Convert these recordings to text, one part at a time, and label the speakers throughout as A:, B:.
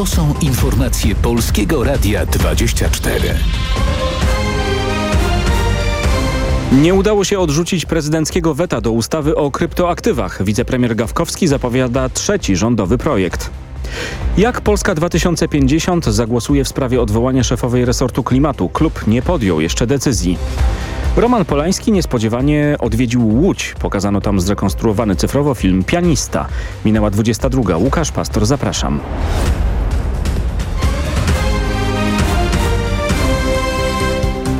A: To są informacje Polskiego Radia 24.
B: Nie udało się odrzucić prezydenckiego weta do ustawy o kryptoaktywach. Wicepremier Gawkowski zapowiada trzeci rządowy projekt. Jak Polska 2050 zagłosuje w sprawie odwołania szefowej resortu klimatu? Klub nie podjął jeszcze decyzji. Roman Polański niespodziewanie odwiedził Łódź. Pokazano tam zrekonstruowany cyfrowo film Pianista. Minęła 22. Łukasz Pastor, zapraszam.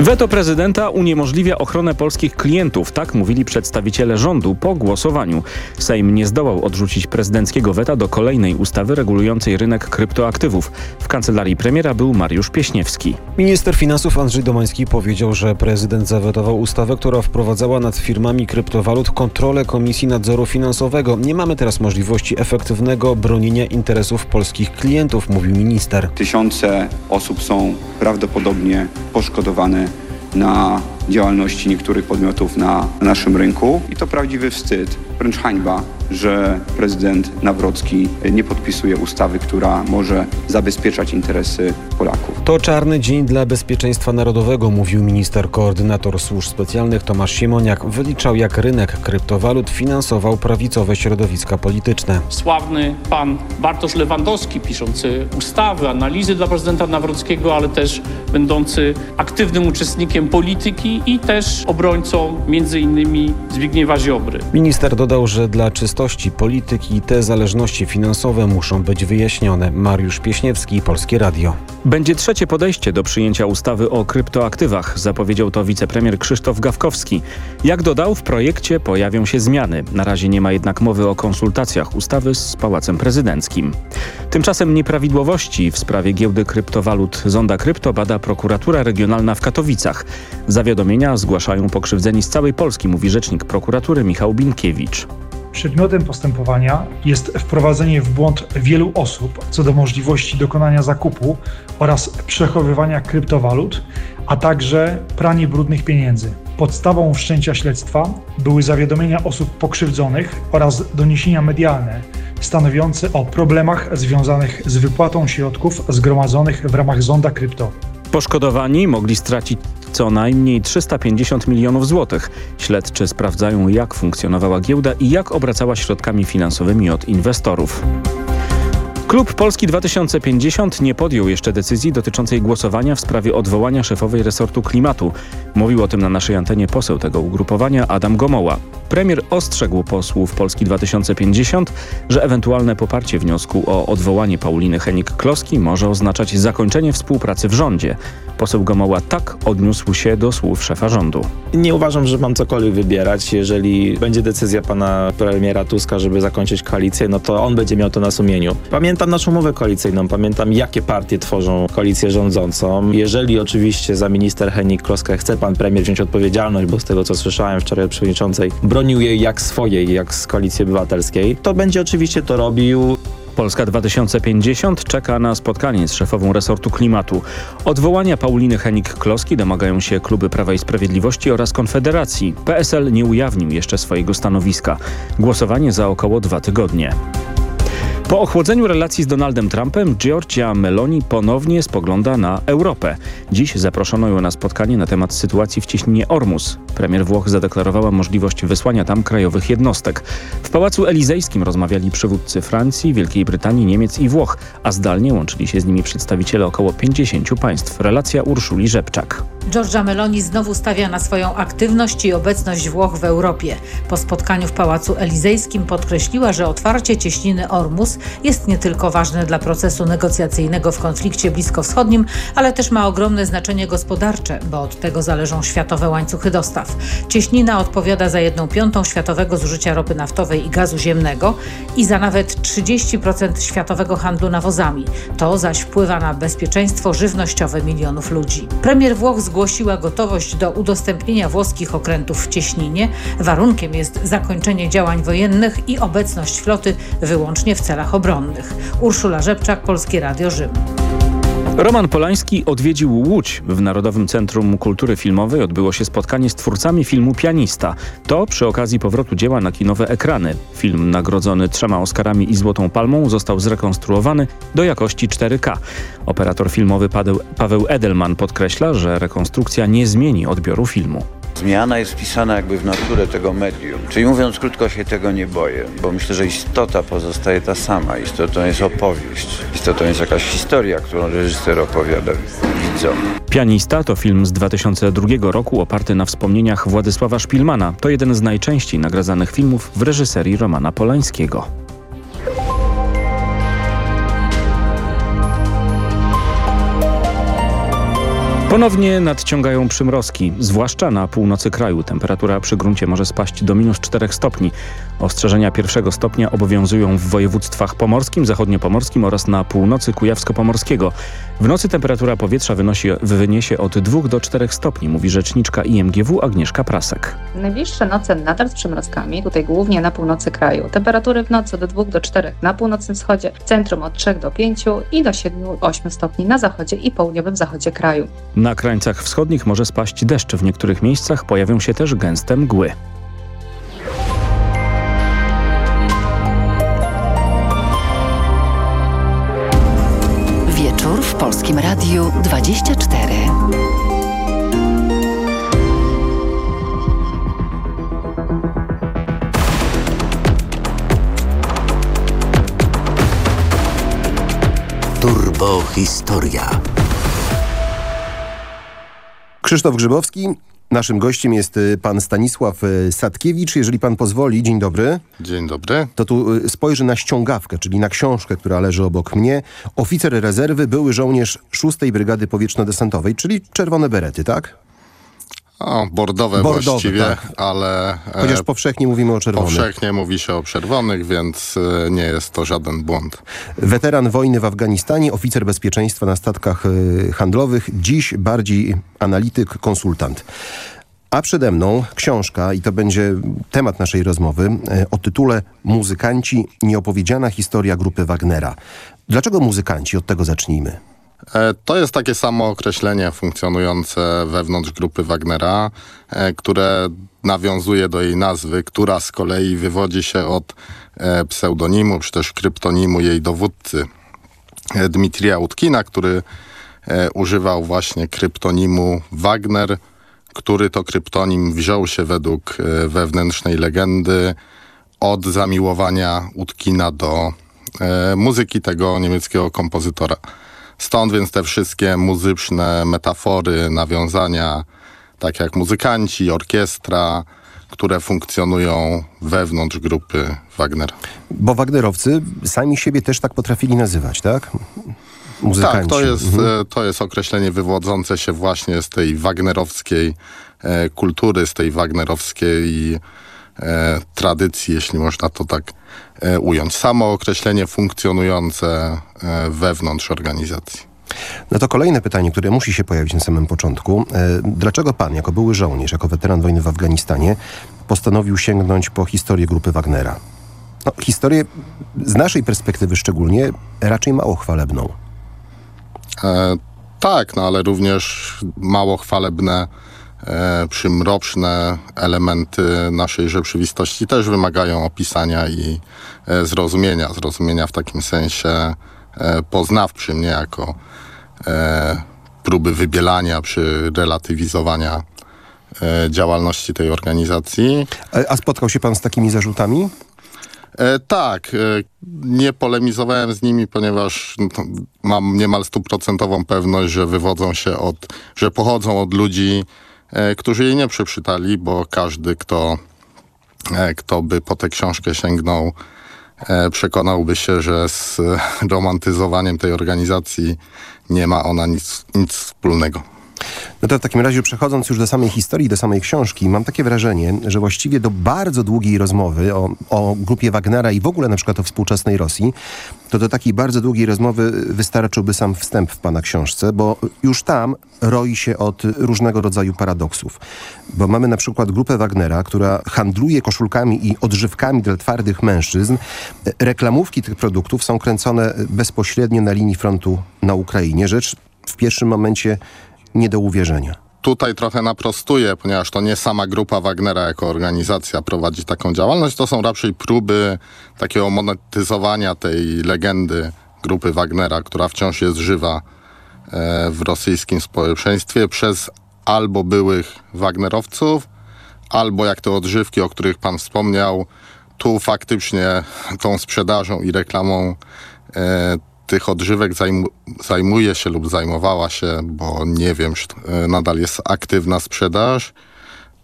B: Weto prezydenta uniemożliwia ochronę polskich klientów, tak mówili przedstawiciele rządu po głosowaniu. Sejm nie zdołał odrzucić prezydenckiego weta do kolejnej ustawy regulującej rynek kryptoaktywów. W kancelarii premiera był Mariusz Pieśniewski.
C: Minister finansów Andrzej Domański powiedział, że prezydent zawetował ustawę, która wprowadzała nad firmami kryptowalut kontrolę Komisji Nadzoru Finansowego. Nie mamy teraz możliwości efektywnego bronienia interesów polskich klientów, mówił minister.
D: Tysiące osób są prawdopodobnie poszkodowane na działalności niektórych podmiotów na naszym rynku i to prawdziwy wstyd, wręcz hańba, że prezydent Nawrocki nie podpisuje ustawy, która może zabezpieczać interesy Polaków.
C: To czarny dzień dla bezpieczeństwa narodowego, mówił minister koordynator służb specjalnych Tomasz Siemoniak. Wyliczał, jak rynek kryptowalut finansował prawicowe środowiska polityczne.
E: Sławny pan Bartosz Lewandowski, piszący ustawy, analizy dla prezydenta Nawrockiego, ale też będący aktywnym uczestnikiem polityki i też obrońcą między innymi Zbigniewa Ziobry.
C: Minister dodał, że dla czystości polityki te zależności finansowe muszą być wyjaśnione. Mariusz Pieśniewski, Polskie Radio.
B: Będzie trzecie podejście do przyjęcia ustawy o kryptoaktywach, zapowiedział to wicepremier Krzysztof Gawkowski. Jak dodał, w projekcie pojawią się zmiany. Na razie nie ma jednak mowy o konsultacjach ustawy z Pałacem Prezydenckim. Tymczasem nieprawidłowości w sprawie giełdy kryptowalut Zonda Krypto bada prokuratura regionalna w Katowicach. Zawiadomienia zgłaszają pokrzywdzeni z całej Polski, mówi rzecznik prokuratury Michał Binkiewicz.
F: Przedmiotem postępowania jest wprowadzenie w błąd wielu osób co do możliwości dokonania zakupu oraz przechowywania kryptowalut, a także pranie brudnych pieniędzy. Podstawą wszczęcia śledztwa były zawiadomienia osób pokrzywdzonych oraz doniesienia medialne stanowiące o problemach związanych z wypłatą środków zgromadzonych w ramach zonda krypto.
B: Poszkodowani mogli stracić co najmniej 350 milionów złotych. Śledczy sprawdzają jak funkcjonowała giełda i jak obracała środkami finansowymi od inwestorów. Klub Polski 2050 nie podjął jeszcze decyzji dotyczącej głosowania w sprawie odwołania szefowej resortu klimatu. Mówił o tym na naszej antenie poseł tego ugrupowania Adam Gomoła. Premier ostrzegł posłów Polski 2050, że ewentualne poparcie wniosku o odwołanie Pauliny Henik-Kloski może oznaczać zakończenie współpracy w rządzie. Poseł Gomoła tak odniósł się do słów szefa rządu.
G: Nie uważam, że mam cokolwiek wybierać. Jeżeli będzie decyzja pana premiera Tuska, żeby zakończyć koalicję, no to on będzie miał to na sumieniu. Pamiętam naszą umowę koalicyjną, pamiętam jakie partie tworzą koalicję rządzącą. Jeżeli oczywiście za minister Henik-Kloskę chce pan premier wziąć odpowiedzialność, bo z tego co słyszałem wczoraj od przewodniczącej, bronił jej jak swojej, jak z koalicji obywatelskiej, to będzie oczywiście to robił.
B: Polska 2050 czeka na spotkanie z szefową resortu klimatu. Odwołania Pauliny Henik-Kloski domagają się kluby Prawa i Sprawiedliwości oraz Konfederacji. PSL nie ujawnił jeszcze swojego stanowiska. Głosowanie za około dwa tygodnie. Po ochłodzeniu relacji z Donaldem Trumpem Giorgia Meloni ponownie spogląda na Europę. Dziś zaproszono ją na spotkanie na temat sytuacji w cieśninie Ormus. Premier Włoch zadeklarowała możliwość wysłania tam krajowych jednostek. W Pałacu Elizejskim rozmawiali przywódcy Francji, Wielkiej Brytanii, Niemiec i Włoch, a zdalnie łączyli się z nimi przedstawiciele około 50 państw. Relacja Urszuli Rzepczak.
H: Giorgia Meloni znowu stawia na swoją aktywność i obecność Włoch w Europie. Po spotkaniu w Pałacu Elizejskim podkreśliła, że otwarcie cieśniny Ormus jest nie tylko ważne dla procesu negocjacyjnego w konflikcie bliskowschodnim, ale też ma ogromne znaczenie gospodarcze, bo od tego zależą światowe łańcuchy dostaw. Cieśnina odpowiada za jedną piątą światowego zużycia ropy naftowej i gazu ziemnego i za nawet 30% światowego handlu nawozami. To zaś wpływa na bezpieczeństwo żywnościowe milionów ludzi. Premier Włoch zgłosiła gotowość do udostępnienia włoskich okrętów w cieśninie. Warunkiem jest zakończenie działań wojennych i obecność floty wyłącznie w celach obronnych. Urszula Rzepczak, Polskie Radio Rzym.
B: Roman Polański odwiedził Łódź. W Narodowym Centrum Kultury Filmowej odbyło się spotkanie z twórcami filmu Pianista. To przy okazji powrotu dzieła na kinowe ekrany. Film nagrodzony trzema Oscarami i Złotą Palmą został zrekonstruowany do jakości 4K. Operator filmowy Paweł Edelman podkreśla, że rekonstrukcja nie zmieni odbioru filmu.
I: Zmiana jest wpisana jakby w naturę tego medium. Czyli mówiąc krótko, się tego nie boję, bo myślę, że istota pozostaje ta sama. Istotą jest opowieść. Istotą jest jakaś historia, którą reżyser opowiada widzom.
B: Pianista to film z 2002 roku oparty na wspomnieniach Władysława Szpilmana. To jeden z najczęściej nagradzanych filmów w reżyserii Romana Polańskiego. Ponownie nadciągają przymrozki, zwłaszcza na północy kraju. Temperatura przy gruncie może spaść do minus 4 stopni. Ostrzeżenia pierwszego stopnia obowiązują w województwach pomorskim, zachodniopomorskim oraz na północy Kujawsko-Pomorskiego. W nocy temperatura powietrza wynosi, wyniesie od 2 do 4 stopni, mówi rzeczniczka IMGW Agnieszka Prasek.
J: Najbliższe noce nadal z przymrozkami, tutaj głównie na północy kraju. Temperatury w nocy do 2 do 4 na północnym wschodzie, centrum od 3 do 5 i do 7-8 stopni na zachodzie i południowym zachodzie kraju.
B: Na krańcach wschodnich może spaść deszcz. W niektórych miejscach pojawią się też gęste mgły.
K: Wieczór w Polskim Radiu 24.
A: Turbo Historia.
L: Krzysztof Grzybowski. Naszym gościem jest y, pan Stanisław y, Sadkiewicz. Jeżeli pan pozwoli, dzień dobry.
M: Dzień dobry.
L: To tu y, spojrzę na ściągawkę, czyli na książkę, która leży obok mnie. Oficer rezerwy, były żołnierz 6 Brygady Powietrzno-Desantowej, czyli czerwone berety, tak?
M: O, bordowe, bordowe właściwie, tak. ale...
L: E, Chociaż powszechnie mówimy o czerwonych.
M: Powszechnie mówi się o czerwonych, więc e, nie jest to żaden błąd.
L: Weteran wojny w Afganistanie, oficer bezpieczeństwa na statkach e, handlowych, dziś bardziej analityk, konsultant. A przede mną książka, i to będzie temat naszej rozmowy, o tytule Muzykanci, nieopowiedziana historia grupy Wagnera. Dlaczego muzykanci? Od tego zacznijmy.
M: E, to jest takie samo określenie funkcjonujące wewnątrz grupy Wagnera, e, które nawiązuje do jej nazwy, która z kolei wywodzi się od e, pseudonimu, czy też kryptonimu jej dowódcy Dmitrija Utkina, który używał właśnie kryptonimu Wagner, który to kryptonim wziął się według wewnętrznej legendy od zamiłowania Utkina do muzyki tego niemieckiego kompozytora. Stąd więc te wszystkie muzyczne metafory, nawiązania, tak jak muzykanci, orkiestra, które funkcjonują wewnątrz grupy Wagner.
L: Bo Wagnerowcy sami siebie też tak potrafili nazywać, tak? Muzykanci.
M: Tak, to jest, mhm. E, to jest określenie wywodzące się właśnie z tej wagnerowskiej e, kultury, z tej wagnerowskiej tradycji, jeśli można to tak E, ująć. Samo określenie funkcjonujące e, wewnątrz organizacji.
L: No to kolejne pytanie, które musi się pojawić na samym początku. E, dlaczego pan, jako były żołnierz, jako weteran wojny w Afganistanie, postanowił sięgnąć po historię grupy Wagnera? No, historię z naszej perspektywy szczególnie raczej mało chwalebną.
M: E, tak, no ale również mało chwalebne e, przymroczne elementy naszej rzeczywistości też wymagają opisania i e, zrozumienia. Zrozumienia w takim sensie e, poznawczym, nie jako e, próby wybielania czy relatywizowania e, działalności tej organizacji.
L: A spotkał się pan z takimi zarzutami?
M: E, tak, e, nie polemizowałem z nimi, ponieważ no, mam niemal stuprocentową pewność, że wywodzą się od, że pochodzą od ludzi E, którzy jej nie przeczytali, bo każdy, kto, e, kto by po tę książkę sięgnął, e, przekonałby się, że z romantyzowaniem tej organizacji nie ma ona nic, nic wspólnego.
L: No to w takim razie przechodząc już do samej historii, do samej książki, mam takie wrażenie, że właściwie do bardzo długiej rozmowy o, o grupie Wagnera i w ogóle na przykład o współczesnej Rosji, to do takiej bardzo długiej rozmowy wystarczyłby sam wstęp w pana książce, bo już tam roi się od różnego rodzaju paradoksów. Bo mamy na przykład grupę Wagnera, która handluje koszulkami i odżywkami dla twardych mężczyzn. Reklamówki tych produktów są kręcone bezpośrednio na linii frontu na Ukrainie. Rzecz w pierwszym momencie nie do uwierzenia.
M: Tutaj trochę naprostuję, ponieważ to nie sama grupa Wagnera jako organizacja prowadzi taką działalność, to są raczej próby takiego monetyzowania tej legendy grupy Wagnera, która wciąż jest żywa e, w rosyjskim społeczeństwie przez albo byłych Wagnerowców, albo jak te odżywki, o których pan wspomniał, tu faktycznie tą sprzedażą i reklamą e, tych odżywek zajmu, zajmuje się lub zajmowała się, bo nie wiem, e, nadal jest aktywna sprzedaż.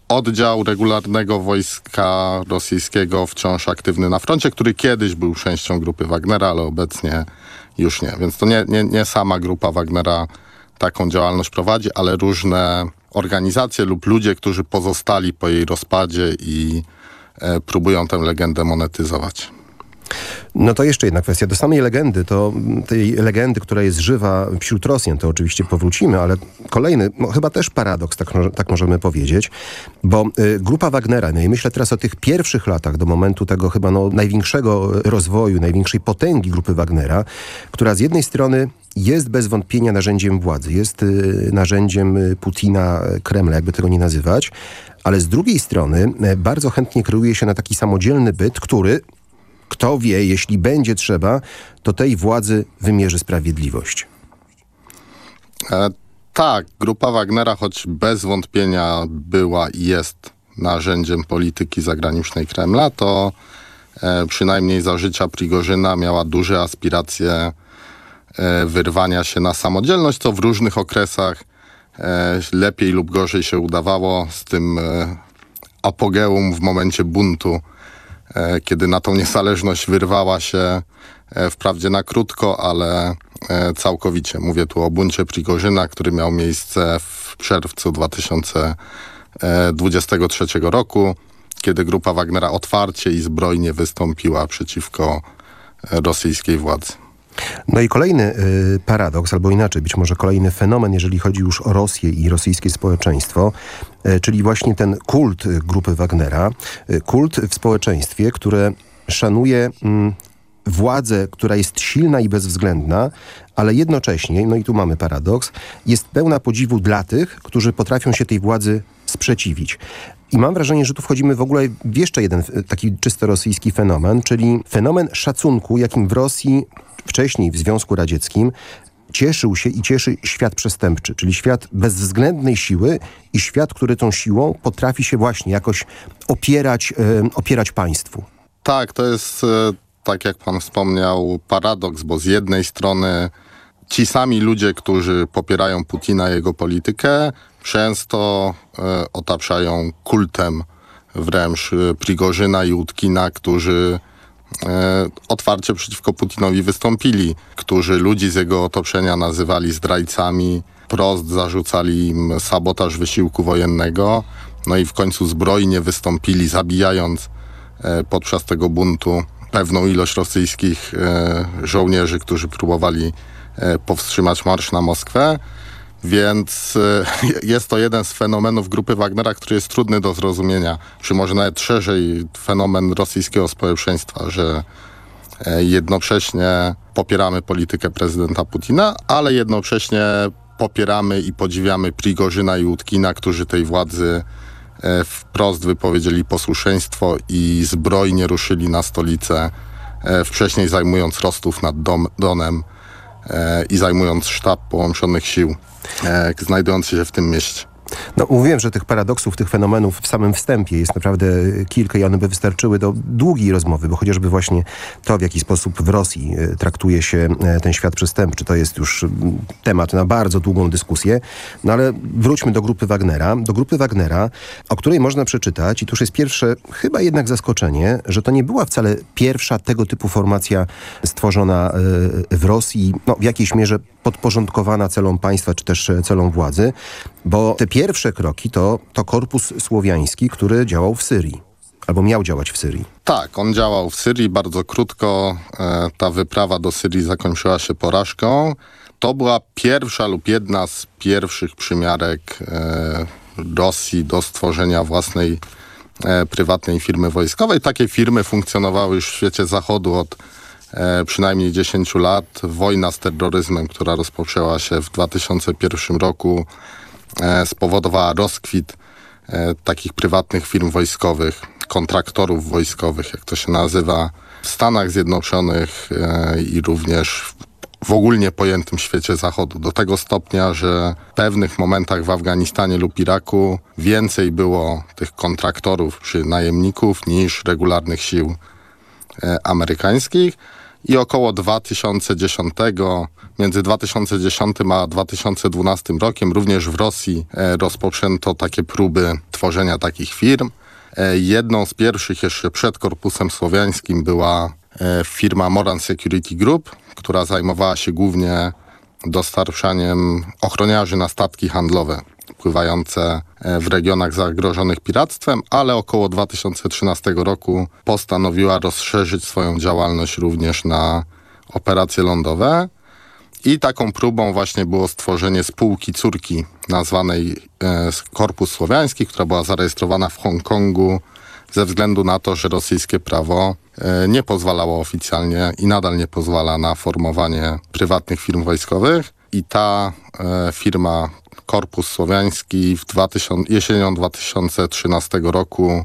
M: Oddział regularnego wojska rosyjskiego wciąż aktywny na froncie, który kiedyś był częścią grupy Wagnera, ale obecnie już nie. Więc to nie, nie, nie sama grupa Wagnera taką działalność prowadzi, ale różne organizacje lub ludzie, którzy pozostali po jej rozpadzie i e, próbują tę legendę monetyzować.
L: No to jeszcze jedna kwestia. Do samej legendy, to tej legendy, która jest żywa wśród Rosjan, to oczywiście powrócimy, ale kolejny, no chyba też paradoks, tak, tak możemy powiedzieć, bo y, grupa Wagnera, no i myślę teraz o tych pierwszych latach, do momentu tego chyba no, największego rozwoju, największej potęgi grupy Wagnera, która z jednej strony jest bez wątpienia narzędziem władzy, jest y, narzędziem y, Putina, Kremla, jakby tego nie nazywać, ale z drugiej strony y, bardzo chętnie kreuje się na taki samodzielny byt, który kto wie, jeśli będzie trzeba, to tej władzy wymierzy sprawiedliwość.
M: E, tak, grupa Wagnera, choć bez wątpienia była i jest narzędziem polityki zagranicznej Kremla, to e, przynajmniej za życia Prigorzyna miała duże aspiracje e, wyrwania się na samodzielność, co w różnych okresach e, lepiej lub gorzej się udawało z tym e, apogeum w momencie buntu kiedy na tą niezależność wyrwała się e, wprawdzie na krótko, ale e, całkowicie. Mówię tu o buncie Prigorzyna, który miał miejsce w czerwcu 2023 roku, kiedy grupa Wagnera otwarcie i zbrojnie wystąpiła przeciwko rosyjskiej władzy.
L: No i kolejny y, paradoks, albo inaczej, być może kolejny fenomen, jeżeli chodzi już o Rosję i rosyjskie społeczeństwo, y, czyli właśnie ten kult grupy Wagnera, y, kult w społeczeństwie, które szanuje mm, władzę, która jest silna i bezwzględna, ale jednocześnie, no i tu mamy paradoks, jest pełna podziwu dla tych, którzy potrafią się tej władzy sprzeciwić. I mam wrażenie, że tu wchodzimy w ogóle w jeszcze jeden taki czysto rosyjski fenomen, czyli fenomen szacunku, jakim w Rosji wcześniej w Związku Radzieckim cieszył się i cieszy świat przestępczy, czyli świat bezwzględnej siły i świat, który tą siłą potrafi się właśnie jakoś opierać, e, opierać państwu.
M: Tak, to jest, e, tak jak pan wspomniał, paradoks, bo z jednej strony ci sami ludzie, którzy popierają Putina i jego politykę, często e, otaczają kultem wręcz e, Prigorzyna i Utkina, którzy e, otwarcie przeciwko Putinowi wystąpili, którzy ludzi z jego otoczenia nazywali zdrajcami, prost zarzucali im sabotaż wysiłku wojennego, no i w końcu zbrojnie wystąpili, zabijając podczas tego buntu pewną ilość rosyjskich żołnierzy, którzy próbowali powstrzymać marsz na Moskwę. Więc e, jest to jeden z fenomenów grupy Wagnera, który jest trudny do zrozumienia, czy może nawet szerzej fenomen rosyjskiego społeczeństwa, że e, jednocześnie popieramy politykę prezydenta Putina, ale jednocześnie popieramy i podziwiamy Prigorzyna i Utkina, którzy tej władzy e, wprost wypowiedzieli posłuszeństwo i zbrojnie ruszyli na stolicę, wcześniej zajmując Rostów nad Donem i zajmując sztab połączonych sił znajdujący się w tym mieście.
L: No, mówiłem, że tych paradoksów, tych fenomenów w samym wstępie jest naprawdę kilka i one by wystarczyły do długiej rozmowy, bo chociażby właśnie to, w jaki sposób w Rosji e, traktuje się e, ten świat przestępczy, to jest już temat na bardzo długą dyskusję. No ale wróćmy do grupy Wagnera. Do grupy Wagnera, o której można przeczytać i to już jest pierwsze chyba jednak zaskoczenie, że to nie była wcale pierwsza tego typu formacja stworzona w Rosji, no w jakiejś mierze podporządkowana celom państwa, czy też celom władzy. Bo te pierwsze kroki to, to korpus słowiański, który działał w Syrii. Albo miał działać w Syrii.
M: Tak, on działał w Syrii bardzo krótko. E, ta wyprawa do Syrii zakończyła się porażką. To była pierwsza lub jedna z pierwszych przymiarek e, Rosji do stworzenia własnej e, prywatnej firmy wojskowej. Takie firmy funkcjonowały już w świecie zachodu od e, przynajmniej 10 lat. Wojna z terroryzmem, która rozpoczęła się w 2001 roku, spowodowała rozkwit e, takich prywatnych firm wojskowych, kontraktorów wojskowych, jak to się nazywa, w Stanach Zjednoczonych e, i również w ogólnie pojętym świecie zachodu. Do tego stopnia, że w pewnych momentach w Afganistanie lub Iraku więcej było tych kontraktorów czy najemników niż regularnych sił e, amerykańskich. I około 2010, między 2010 a 2012 rokiem również w Rosji e, rozpoczęto takie próby tworzenia takich firm. E, jedną z pierwszych jeszcze przed Korpusem Słowiańskim była e, firma Moran Security Group, która zajmowała się głównie dostarczaniem ochroniarzy na statki handlowe pływające e, w regionach zagrożonych piractwem, ale około 2013 roku postanowiła rozszerzyć swoją działalność również na operacje lądowe. I taką próbą właśnie było stworzenie spółki córki nazwanej e, Korpus Słowiański, która była zarejestrowana w Hongkongu ze względu na to, że rosyjskie prawo e, nie pozwalało oficjalnie i nadal nie pozwala na formowanie prywatnych firm wojskowych. I ta e, firma Korpus Słowiański w 2000, jesienią 2013 roku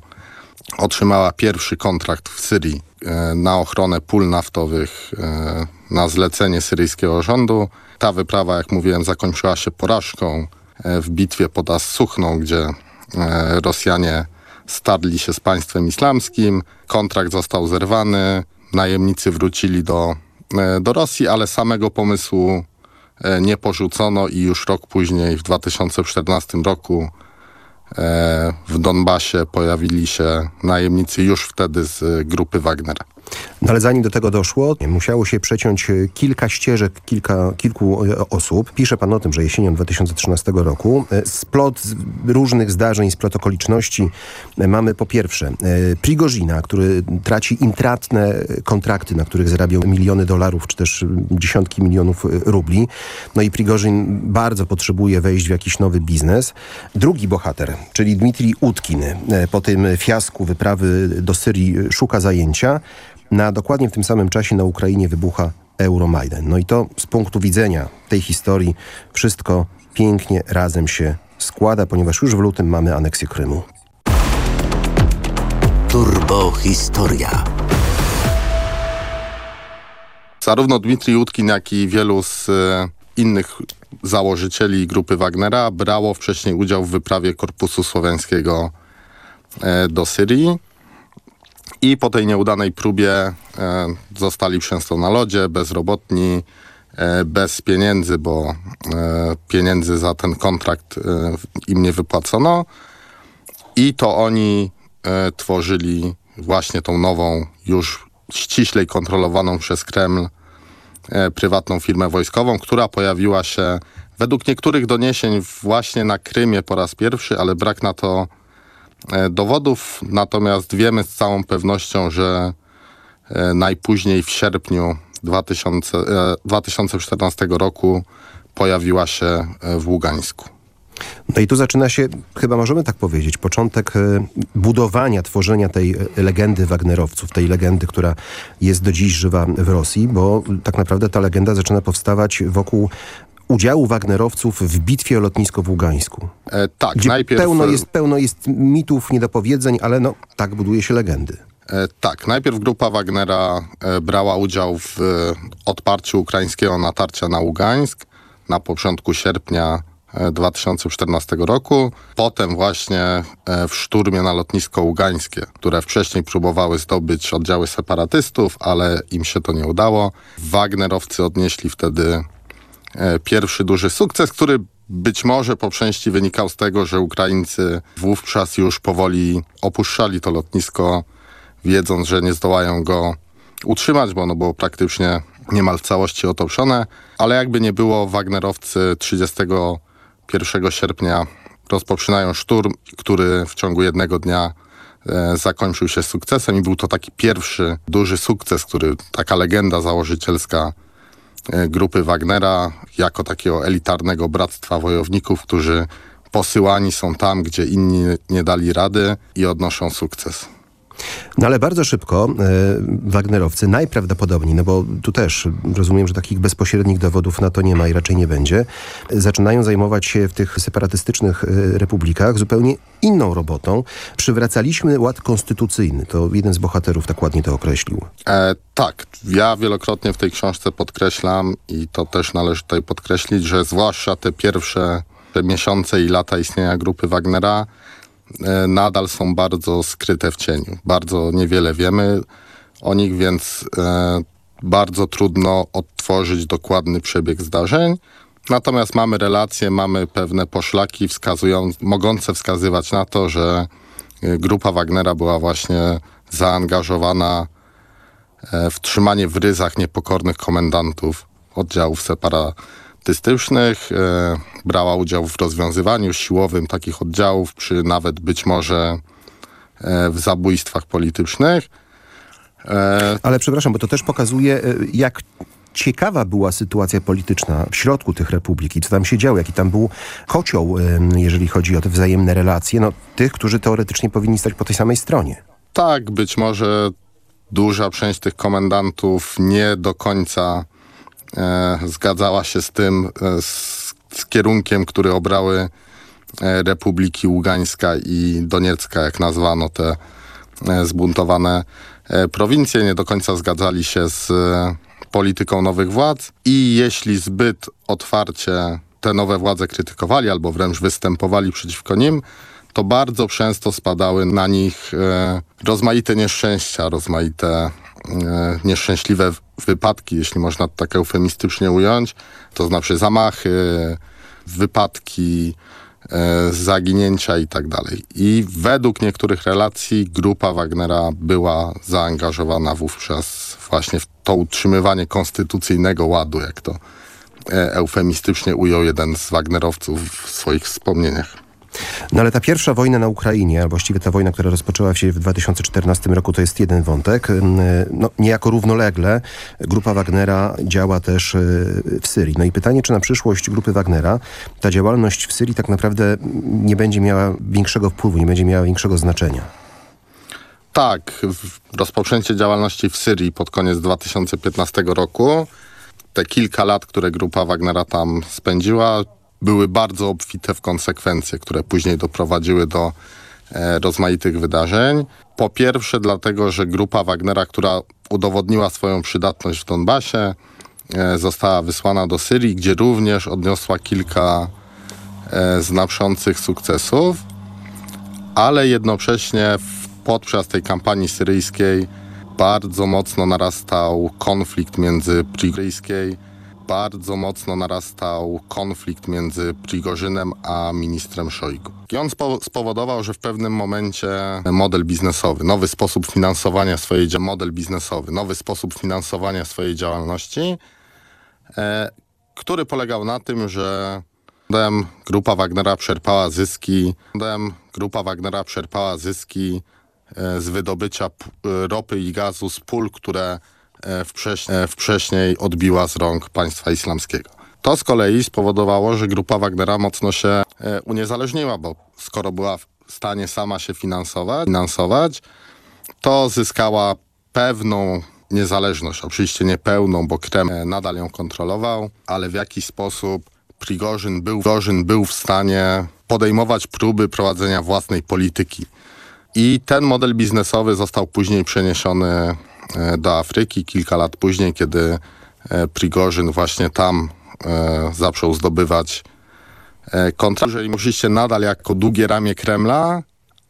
M: otrzymała pierwszy kontrakt w Syrii e, na ochronę pól naftowych e, na zlecenie syryjskiego rządu. Ta wyprawa, jak mówiłem, zakończyła się porażką w bitwie pod As-Suchną, gdzie Rosjanie starli się z państwem islamskim. Kontrakt został zerwany, najemnicy wrócili do, do Rosji, ale samego pomysłu nie porzucono i już rok później, w 2014 roku, E, w Donbasie pojawili się najemnicy już wtedy z grupy Wagner.
L: No ale zanim do tego doszło, musiało się przeciąć kilka ścieżek, kilka, kilku e, osób. Pisze pan o tym, że jesienią 2013 roku e, splot różnych zdarzeń, splot okoliczności mamy po pierwsze Prigozina, który traci intratne kontrakty, na których zarabiał miliony dolarów, czy też dziesiątki milionów rubli. No i Prigozin bardzo potrzebuje wejść w jakiś nowy biznes. Drugi bohater, czyli Dmitrij Utkin, po tym fiasku wyprawy do Syrii szuka zajęcia. Na dokładnie w tym samym czasie na Ukrainie wybucha Euromajdan. No i to z punktu widzenia tej historii wszystko pięknie razem się składa, ponieważ już w lutym mamy aneksję Krymu.
A: Turbo Historia.
M: Zarówno Dmitrij Utkin, jak i wielu z e, innych założycieli grupy Wagnera brało wcześniej udział w wyprawie Korpusu Słowiańskiego e, do Syrii i po tej nieudanej próbie e, zostali często na lodzie, bezrobotni, e, bez pieniędzy, bo e, pieniędzy za ten kontrakt im nie wypłacono. I to oni tworzyli właśnie tą nową, już ściślej kontrolowaną przez Kreml prywatną firmę wojskową, która pojawiła się według niektórych doniesień właśnie na Krymie po raz pierwszy, ale brak na to dowodów, natomiast wiemy z całą pewnością, że e, najpóźniej w sierpniu 2000, 2014 e, roku pojawiła się w Ługańsku.
L: No i tu zaczyna się, chyba możemy tak powiedzieć, początek budowania, tworzenia tej legendy Wagnerowców, tej legendy, która jest do dziś żywa w Rosji, bo tak naprawdę ta legenda zaczyna powstawać wokół udziału Wagnerowców w bitwie o lotnisko w Ługańsku.
M: E, tak,
L: gdzie
M: najpierw...
L: Pełno jest, pełno jest mitów, niedopowiedzeń, ale no, tak buduje się legendy.
M: E, tak, najpierw grupa Wagnera e, brała udział w e, odparciu ukraińskiego natarcia na Ługańsk na początku sierpnia 2014 e, roku. Potem właśnie e, w szturmie na lotnisko ługańskie, które wcześniej próbowały zdobyć oddziały separatystów, ale im się to nie udało. Wagnerowcy odnieśli wtedy E, pierwszy duży sukces, który być może po części wynikał z tego, że Ukraińcy wówczas już powoli opuszczali to lotnisko, wiedząc, że nie zdołają go utrzymać, bo ono było praktycznie niemal w całości otoczone, ale jakby nie było, Wagnerowcy 31 1 sierpnia rozpoczynają szturm, który w ciągu jednego dnia e, zakończył się sukcesem i był to taki pierwszy duży sukces, który taka legenda założycielska e, grupy Wagnera jako takiego elitarnego bractwa wojowników, którzy posyłani są tam, gdzie inni nie dali rady i odnoszą sukces.
L: No ale bardzo szybko e, Wagnerowcy najprawdopodobniej, no bo tu też rozumiem, że takich bezpośrednich dowodów na to nie ma i raczej nie będzie, zaczynają zajmować się w tych separatystycznych e, republikach zupełnie inną robotą. Przywracaliśmy ład konstytucyjny. To jeden z bohaterów tak ładnie to określił.
M: E, tak, ja wielokrotnie w tej książce podkreślam i to też należy tutaj podkreślić, że zwłaszcza te pierwsze miesiące i lata istnienia grupy Wagnera nadal są bardzo skryte w cieniu. Bardzo niewiele wiemy o nich, więc e, bardzo trudno odtworzyć dokładny przebieg zdarzeń. Natomiast mamy relacje, mamy pewne poszlaki wskazują, mogące wskazywać na to, że e, grupa Wagnera była właśnie zaangażowana w trzymanie w ryzach niepokornych komendantów oddziałów separatystycznych, brała udział w rozwiązywaniu siłowym takich oddziałów, przy nawet być może e, w zabójstwach politycznych.
L: E, Ale przepraszam, bo to też pokazuje, e, jak ciekawa była sytuacja polityczna w środku tych republik i co tam się działo, jaki tam był kocioł, jeżeli chodzi o te wzajemne relacje, no, tych, którzy teoretycznie powinni stać po tej samej stronie.
M: Tak, być może duża część tych komendantów nie do końca e, zgadzała się z tym, e, z z kierunkiem, który obrały e, Republiki Ługańska i Doniecka, jak nazwano te e, zbuntowane e, prowincje, nie do końca zgadzali się z polityką nowych władz. I jeśli zbyt otwarcie te nowe władze krytykowali albo wręcz występowali przeciwko nim, to bardzo często spadały na nich rozmaite nieszczęścia, rozmaite nieszczęśliwe wypadki, jeśli można tak eufemistycznie ująć, to znaczy zamachy, wypadki, e, zaginięcia i tak dalej. I według niektórych relacji grupa Wagnera była zaangażowana wówczas właśnie w to utrzymywanie konstytucyjnego ładu, jak to e, eufemistycznie ujął jeden z Wagnerowców w swoich wspomnieniach.
L: No ale ta pierwsza wojna na Ukrainie, a właściwie ta wojna, która rozpoczęła się w 2014 roku, to jest jeden wątek. No, niejako równolegle grupa Wagnera działa też e, w Syrii. No i pytanie, czy na przyszłość grupy Wagnera ta działalność w Syrii tak naprawdę nie będzie miała większego wpływu, nie będzie miała większego znaczenia?
M: Tak, rozpoczęcie działalności w Syrii pod koniec 2015 roku, te kilka lat, które grupa Wagnera tam spędziła, były bardzo obfite w konsekwencje, które później doprowadziły do e, rozmaitych wydarzeń. Po pierwsze dlatego, że grupa Wagnera, która udowodniła swoją przydatność w Donbasie, e, została wysłana do Syrii, gdzie również odniosła kilka e, znaczących sukcesów, ale jednocześnie podczas tej kampanii syryjskiej bardzo mocno narastał konflikt między Prigryjskiej bardzo mocno narastał konflikt między Prigorzynem a ministrem Szojgu. I on spowodował, że w pewnym momencie model biznesowy, nowy sposób finansowania swojej model biznesowy, nowy sposób finansowania swojej działalności, e, który polegał na tym, że grupa Wagnera czerpała zyski, grupa Wagnera czerpała zyski e, z wydobycia ropy i gazu z pól, które E, e, wcześniej odbiła z rąk państwa islamskiego. To z kolei spowodowało, że grupa Wagnera mocno się e, uniezależniła, bo skoro była w stanie sama się finansować, finansować to zyskała pewną niezależność. Oczywiście nie pełną, bo Kreml nadal ją kontrolował, ale w jakiś sposób Prigorzyn był, Prigorzyn był w stanie podejmować próby prowadzenia własnej polityki. I ten model biznesowy został później przeniesiony E, do Afryki. Kilka lat później, kiedy e, Prigorzyn właśnie tam e, zaczął zdobywać kontrakt, oczywiście nadal jako długie ramię Kremla,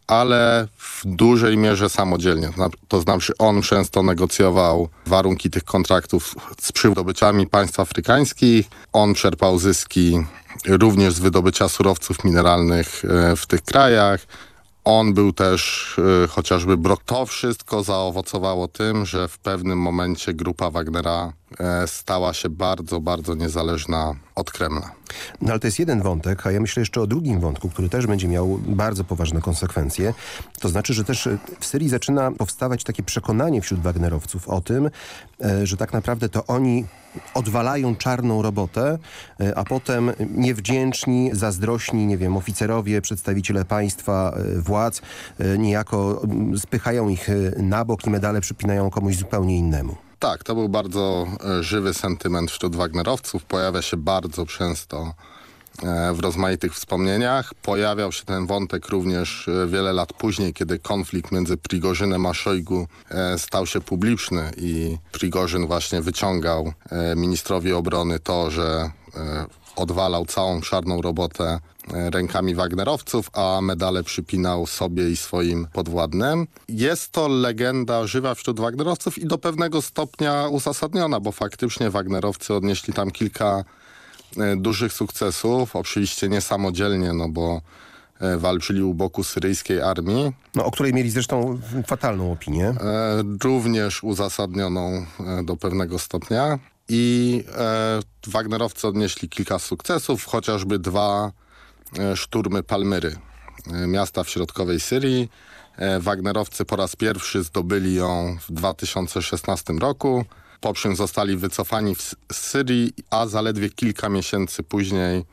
M: ale w dużej mierze samodzielnie. To znaczy on często negocjował warunki tych kontraktów z przydobyciami państw afrykańskich. On czerpał zyski również z wydobycia surowców mineralnych w tych krajach. On był też y, chociażby Brok. To wszystko zaowocowało tym, że w pewnym momencie grupa Wagnera stała się bardzo, bardzo niezależna od Kremla.
L: No ale to jest jeden wątek, a ja myślę jeszcze o drugim wątku, który też będzie miał bardzo poważne konsekwencje. To znaczy, że też w Syrii zaczyna powstawać takie przekonanie wśród Wagnerowców o tym, e, że tak naprawdę to oni odwalają czarną robotę, e, a potem niewdzięczni, zazdrośni, nie wiem, oficerowie, przedstawiciele państwa, e, władz niejako spychają ich na bok i medale przypinają komuś zupełnie innemu.
M: Tak, to był bardzo e, żywy sentyment wśród Wagnerowców. Pojawia się bardzo często e, w rozmaitych wspomnieniach. Pojawiał się ten wątek również e, wiele lat później, kiedy konflikt między Prigorzynem a Szojgu stał się publiczny i Prigorzyn właśnie wyciągał ministrowi obrony to, że odwalał całą czarną robotę e, rękami Wagnerowców, a medale przypinał sobie i swoim podwładnym. Jest to legenda żywa wśród Wagnerowców i do pewnego stopnia uzasadniona, bo faktycznie Wagnerowcy odnieśli tam kilka e, dużych sukcesów, oczywiście nie samodzielnie, no bo e, walczyli u boku syryjskiej armii.
L: No, o której mieli zresztą fatalną opinię.
M: również uzasadnioną do pewnego stopnia i e, Wagnerowcy odnieśli kilka sukcesów, chociażby dwa e, szturmy Palmyry, e, miasta w środkowej Syrii. E, Wagnerowcy po raz pierwszy zdobyli ją w 2016 roku, po czym zostali wycofani z Syrii, a zaledwie kilka miesięcy później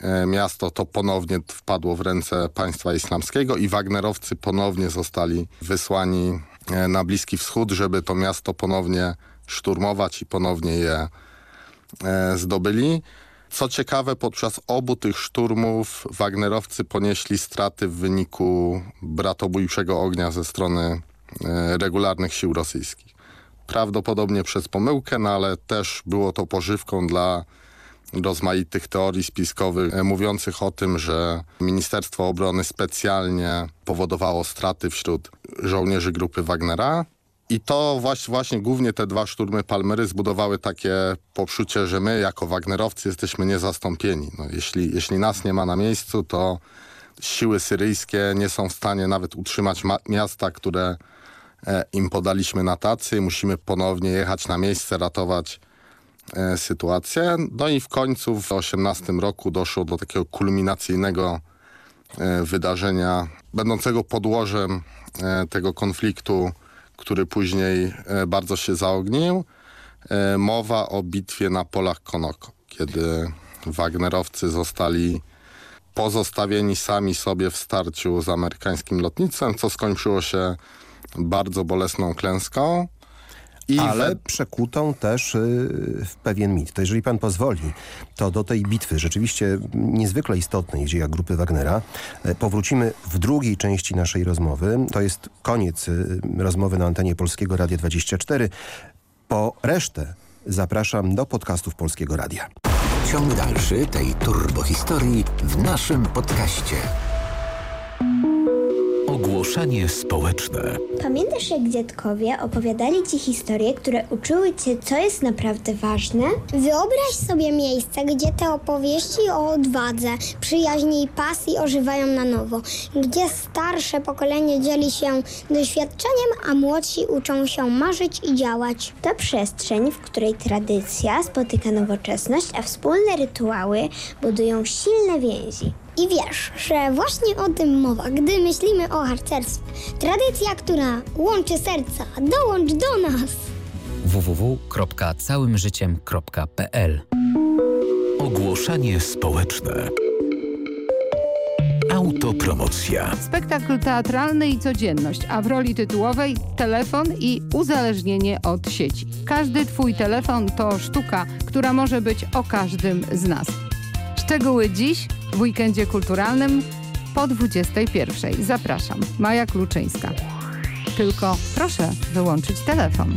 M: e, miasto to ponownie wpadło w ręce państwa islamskiego i Wagnerowcy ponownie zostali wysłani e, na Bliski Wschód, żeby to miasto ponownie szturmować i ponownie je e, zdobyli. Co ciekawe, podczas obu tych szturmów Wagnerowcy ponieśli straty w wyniku bratobójczego ognia ze strony e, regularnych sił rosyjskich. Prawdopodobnie przez pomyłkę, no ale też było to pożywką dla rozmaitych teorii spiskowych e, mówiących o tym, że Ministerstwo Obrony specjalnie powodowało straty wśród żołnierzy grupy Wagnera, i to właśnie, właśnie głównie te dwa szturmy Palmery zbudowały takie poczucie, że my jako Wagnerowcy jesteśmy niezastąpieni. No, jeśli, jeśli nas nie ma na miejscu, to siły syryjskie nie są w stanie nawet utrzymać miasta, które e, im podaliśmy na tacy. Musimy ponownie jechać na miejsce, ratować e, sytuację. No i w końcu w 18 roku doszło do takiego kulminacyjnego e, wydarzenia, będącego podłożem e, tego konfliktu który później e, bardzo się zaognił. E, mowa o bitwie na polach Konoko, kiedy Wagnerowcy zostali pozostawieni sami sobie w starciu z amerykańskim lotnictwem, co skończyło się bardzo bolesną klęską.
L: I Ale we... przekutą też y, w pewien mit. To jeżeli pan pozwoli, to do tej bitwy, rzeczywiście niezwykle istotnej w dziejach grupy Wagnera, y, powrócimy w drugiej części naszej rozmowy. To jest koniec y, rozmowy na antenie Polskiego Radia 24. Po resztę zapraszam do podcastów Polskiego Radia.
A: Ciąg dalszy tej turbohistorii w naszym podcaście. Ogłoszenie społeczne.
N: Pamiętasz, jak dziadkowie opowiadali ci historie, które uczyły cię, co jest naprawdę ważne?
O: Wyobraź sobie miejsce, gdzie te opowieści o odwadze, przyjaźni i pasji ożywają na nowo, gdzie starsze pokolenie dzieli się doświadczeniem, a młodsi uczą się marzyć i działać.
N: To przestrzeń, w której tradycja spotyka nowoczesność, a wspólne rytuały budują silne więzi.
O: I wiesz, że właśnie o tym mowa, gdy myślimy o harcerstwie. Tradycja, która łączy serca, dołącz do nas!
A: www.całymżyciem.pl Ogłoszenie społeczne. Autopromocja.
P: Spektakl teatralny i codzienność, a w roli tytułowej telefon i uzależnienie od sieci. Każdy Twój telefon to sztuka, która może być o każdym z nas. Szczegóły dziś w weekendzie kulturalnym po 21. Zapraszam, Maja Kluczyńska. Tylko proszę wyłączyć telefon.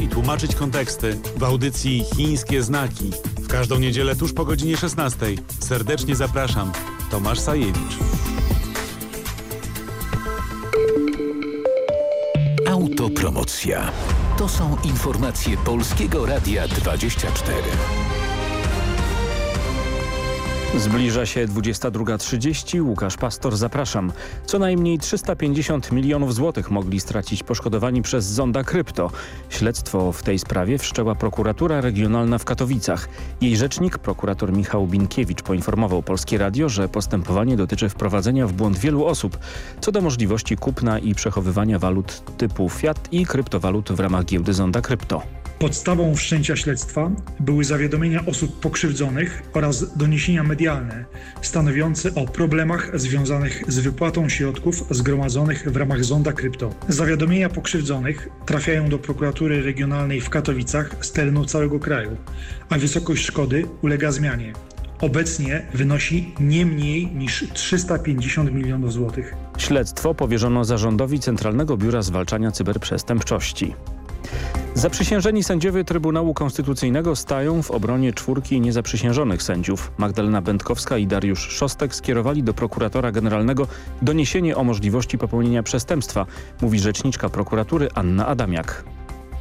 Q: i tłumaczyć konteksty w audycji Chińskie Znaki. W każdą niedzielę tuż po godzinie 16. Serdecznie zapraszam. Tomasz Sajewicz.
A: Autopromocja. To są informacje Polskiego Radia 24.
B: Zbliża się 22.30. Łukasz Pastor, zapraszam. Co najmniej 350 milionów złotych mogli stracić poszkodowani przez zonda krypto. Śledztwo w tej sprawie wszczęła prokuratura regionalna w Katowicach. Jej rzecznik, prokurator Michał Binkiewicz, poinformował Polskie Radio, że postępowanie dotyczy wprowadzenia w błąd wielu osób co do możliwości kupna i przechowywania walut typu fiat i kryptowalut w ramach giełdy zonda krypto.
F: Podstawą wszczęcia śledztwa były zawiadomienia osób pokrzywdzonych oraz doniesienia medialne stanowiące o problemach związanych z wypłatą środków zgromadzonych w ramach zonda krypto. Zawiadomienia pokrzywdzonych trafiają do prokuratury regionalnej w Katowicach z terenu całego kraju, a wysokość szkody ulega zmianie. Obecnie wynosi nie mniej niż 350 milionów złotych.
B: Śledztwo powierzono zarządowi Centralnego Biura Zwalczania Cyberprzestępczości. Zaprzysiężeni sędziowie Trybunału Konstytucyjnego stają w obronie czwórki niezaprzysiężonych sędziów. Magdalena Będkowska i Dariusz Szostek skierowali do prokuratora generalnego doniesienie o możliwości popełnienia przestępstwa, mówi rzeczniczka prokuratury Anna Adamiak.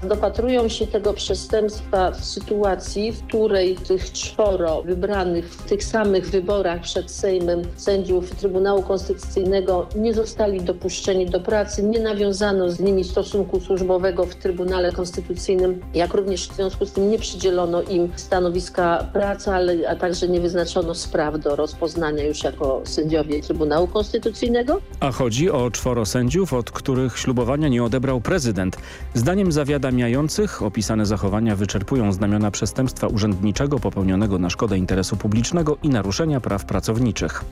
R: Dopatrują się tego przestępstwa w sytuacji, w której tych czworo wybranych w tych samych wyborach przed Sejmem sędziów Trybunału Konstytucyjnego nie zostali dopuszczeni do pracy, nie nawiązano z nimi stosunku służbowego w Trybunale Konstytucyjnym, jak również w związku z tym nie przydzielono im stanowiska pracy, ale a także nie wyznaczono spraw do rozpoznania już jako sędziowie Trybunału Konstytucyjnego.
B: A chodzi o czworo sędziów, od których ślubowania nie odebrał prezydent. Zdaniem zawiada uwiadamiających opisane zachowania wyczerpują znamiona przestępstwa urzędniczego popełnionego na szkodę interesu publicznego i naruszenia praw pracowniczych.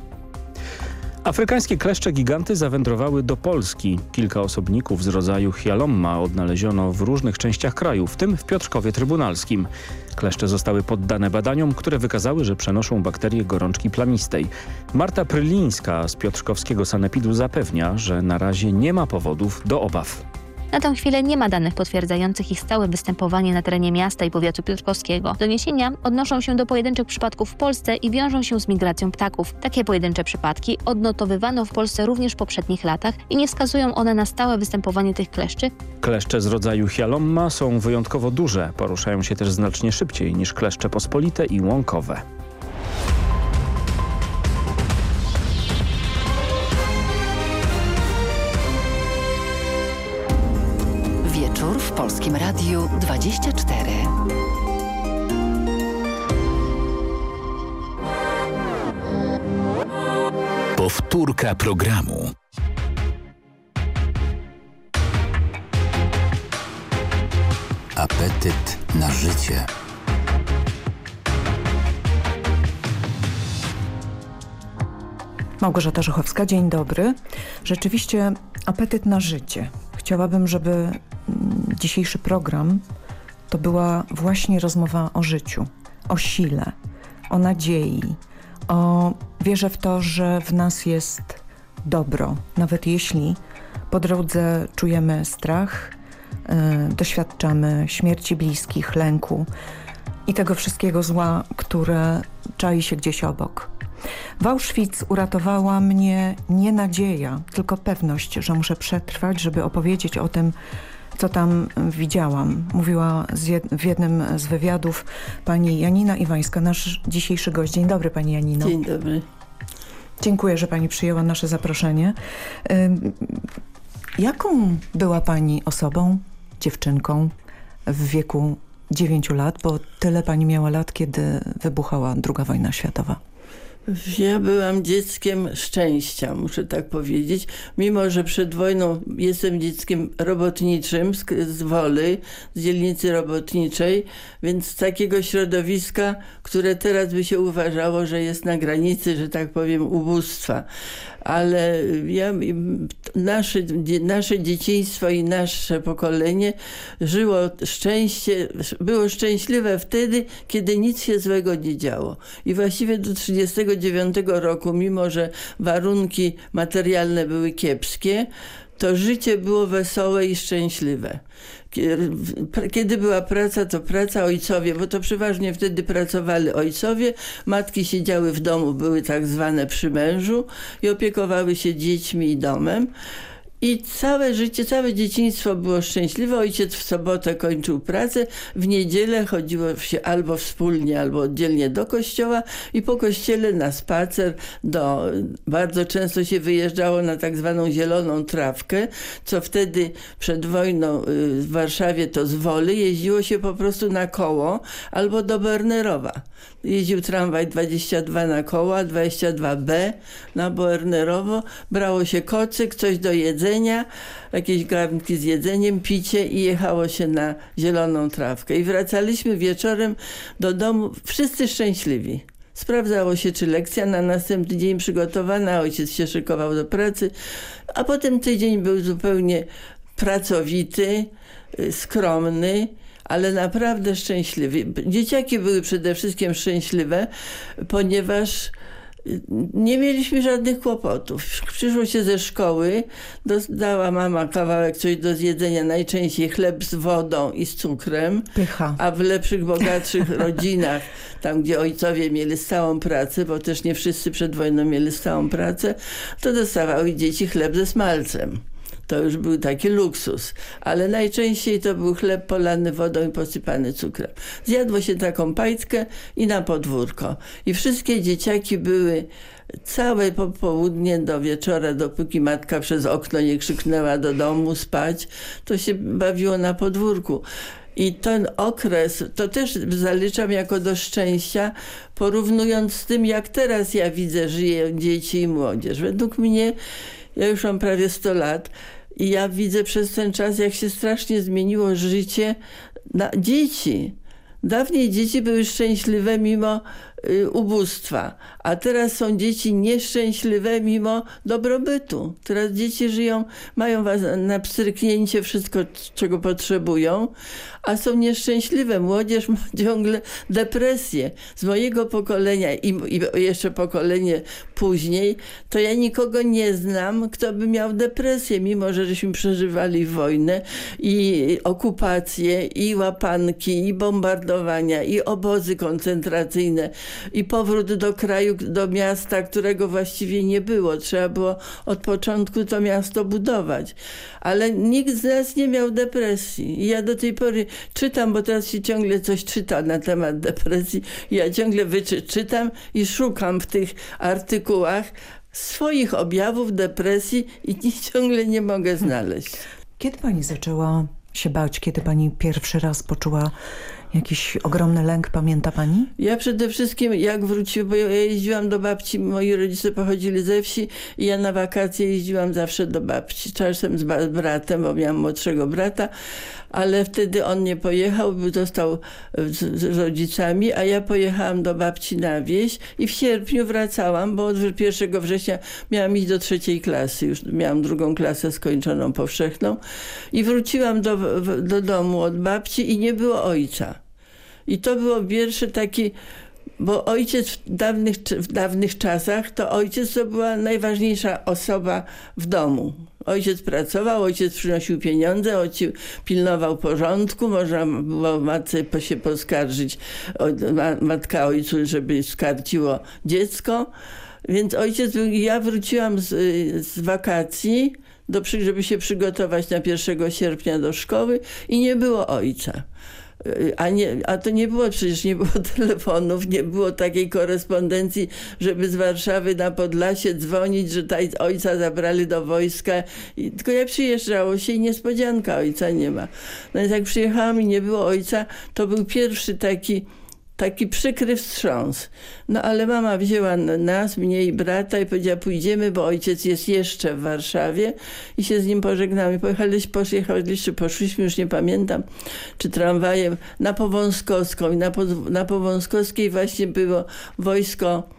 B: Afrykańskie kleszcze giganty zawędrowały do Polski. Kilka osobników z rodzaju Hialomma odnaleziono w różnych częściach kraju, w tym w Piotrkowie Trybunalskim. Kleszcze zostały poddane badaniom, które wykazały, że przenoszą bakterie gorączki plamistej. Marta Prylińska z Piotrkowskiego Sanepidu zapewnia, że na razie nie ma powodów do obaw.
S: Na tę chwilę nie ma danych potwierdzających ich stałe występowanie na terenie miasta i powiatu piotrkowskiego. Doniesienia odnoszą się do pojedynczych przypadków w Polsce i wiążą się z migracją ptaków. Takie pojedyncze przypadki odnotowywano w Polsce również w poprzednich latach i nie wskazują one na stałe występowanie tych kleszczy.
B: Kleszcze z rodzaju Hialomma są wyjątkowo duże, poruszają się też znacznie szybciej niż kleszcze pospolite i łąkowe.
K: 24.
A: Powtórka programu. Apetyt na życie.
T: Małgorzata Żuchowska, dzień dobry. Rzeczywiście apetyt na życie. Chciałabym, żeby dzisiejszy program to była właśnie rozmowa o życiu, o sile, o nadziei, o wierze w to, że w nas jest dobro, nawet jeśli po drodze czujemy strach, yy, doświadczamy śmierci bliskich, lęku i tego wszystkiego zła, które czai się gdzieś obok. W Auschwitz uratowała mnie nie nadzieja, tylko pewność, że muszę przetrwać, żeby opowiedzieć o tym, co tam widziałam. Mówiła jed w jednym z wywiadów pani Janina Iwańska, nasz dzisiejszy gość. Dzień dobry pani Janino.
U: Dzień dobry.
T: Dziękuję, że pani przyjęła nasze zaproszenie. Jaką była pani osobą, dziewczynką w wieku 9 lat, bo tyle pani miała lat, kiedy wybuchała II wojna światowa?
U: Ja byłam dzieckiem szczęścia, muszę tak powiedzieć. Mimo, że przed wojną jestem dzieckiem robotniczym z, z Woly, z dzielnicy robotniczej, więc z takiego środowiska, które teraz by się uważało, że jest na granicy, że tak powiem, ubóstwa. Ale ja, nasze, nasze dzieciństwo i nasze pokolenie żyło szczęście, było szczęśliwe wtedy, kiedy nic się złego nie działo. I właściwie do 1939 roku, mimo że warunki materialne były kiepskie, to życie było wesołe i szczęśliwe. Kiedy była praca, to praca ojcowie, bo to przeważnie wtedy pracowali ojcowie, matki siedziały w domu, były tak zwane przy mężu i opiekowały się dziećmi i domem. I całe życie, całe dzieciństwo było szczęśliwe. Ojciec w sobotę kończył pracę, w niedzielę chodziło się albo wspólnie, albo oddzielnie do kościoła i po kościele na spacer do, bardzo często się wyjeżdżało na tak zwaną zieloną trawkę, co wtedy przed wojną y, w Warszawie to z Woli jeździło się po prostu na koło albo do Bernerowa. Jeździł tramwaj 22 na koła, 22B na Bernerowo, brało się kocyk, coś do jedzenia, jedzenia, jakieś garnki z jedzeniem, picie i jechało się na zieloną trawkę. I wracaliśmy wieczorem do domu wszyscy szczęśliwi. Sprawdzało się, czy lekcja na następny dzień przygotowana, ojciec się szykował do pracy, a potem tydzień był zupełnie pracowity, y, skromny, ale naprawdę szczęśliwy. Dzieciaki były przede wszystkim szczęśliwe, ponieważ nie mieliśmy żadnych kłopotów. Przyszło się ze szkoły, dała mama kawałek coś do zjedzenia, najczęściej chleb z wodą i z cukrem.
T: Pycha.
U: A w lepszych, bogatszych rodzinach, tam gdzie ojcowie mieli stałą pracę, bo też nie wszyscy przed wojną mieli stałą pracę, to dostawały dzieci chleb ze smalcem. To już był taki luksus, ale najczęściej to był chleb polany wodą i posypany cukrem. Zjadło się taką pajtkę i na podwórko. I wszystkie dzieciaki były całe popołudnie do wieczora, dopóki matka przez okno nie krzyknęła do domu spać, to się bawiło na podwórku. I ten okres, to też zaliczam jako do szczęścia, porównując z tym, jak teraz ja widzę, żyją dzieci i młodzież. Według mnie, ja już mam prawie 100 lat, i ja widzę przez ten czas, jak się strasznie zmieniło życie dzieci. Dawniej dzieci były szczęśliwe mimo y, ubóstwa, a teraz są dzieci nieszczęśliwe mimo dobrobytu. Teraz dzieci żyją, mają na pstryknięcie wszystko, czego potrzebują, a są nieszczęśliwe. Młodzież ma ciągle depresję. Z mojego pokolenia i, i jeszcze pokolenie później, to ja nikogo nie znam, kto by miał depresję, mimo że żeśmy przeżywali wojnę i okupację, i łapanki, i bombardowania, i obozy koncentracyjne, i powrót do kraju, do miasta, którego właściwie nie było. Trzeba było od początku to miasto budować. Ale nikt z nas nie miał depresji. I ja do tej pory czytam, bo teraz się ciągle coś czyta na temat depresji. Ja ciągle wyczytam i szukam w tych artykułach swoich objawów depresji i ciągle nie mogę znaleźć.
T: Kiedy pani zaczęła się bać, kiedy pani pierwszy raz poczuła Jakiś ogromny lęk, pamięta pani?
U: Ja przede wszystkim jak wróciłam, bo ja jeździłam do babci, moi rodzice pochodzili ze wsi i ja na wakacje jeździłam zawsze do babci. Czasem z bratem, bo miałam młodszego brata, ale wtedy on nie pojechał, został z, z rodzicami, a ja pojechałam do babci na wieś i w sierpniu wracałam, bo od 1 września miałam iść do trzeciej klasy, już miałam drugą klasę skończoną powszechną i wróciłam do, do domu od babci i nie było ojca. I to było pierwszy taki bo ojciec w dawnych, w dawnych czasach, to ojciec to była najważniejsza osoba w domu. Ojciec pracował, ojciec przynosił pieniądze, ojciec pilnował porządku, można było matce się poskarżyć, matka ojcu, żeby skarciło dziecko. Więc ojciec, ja wróciłam z, z wakacji, do, żeby się przygotować na 1 sierpnia do szkoły i nie było ojca. A, nie, a to nie było, przecież nie było telefonów, nie było takiej korespondencji, żeby z Warszawy na Podlasie dzwonić, że taj ojca zabrali do wojska. I, tylko jak przyjeżdżało się i niespodzianka, ojca nie ma. No więc jak przyjechałam i nie było ojca, to był pierwszy taki taki przykry wstrząs. No ale mama wzięła nas, mnie i brata i powiedziała pójdziemy, bo ojciec jest jeszcze w Warszawie i się z nim pożegnamy. Pojechaliśmy, pojechaliśmy, poszliśmy, już nie pamiętam, czy tramwajem na Powązkowską i na, na Powązkowskiej właśnie było wojsko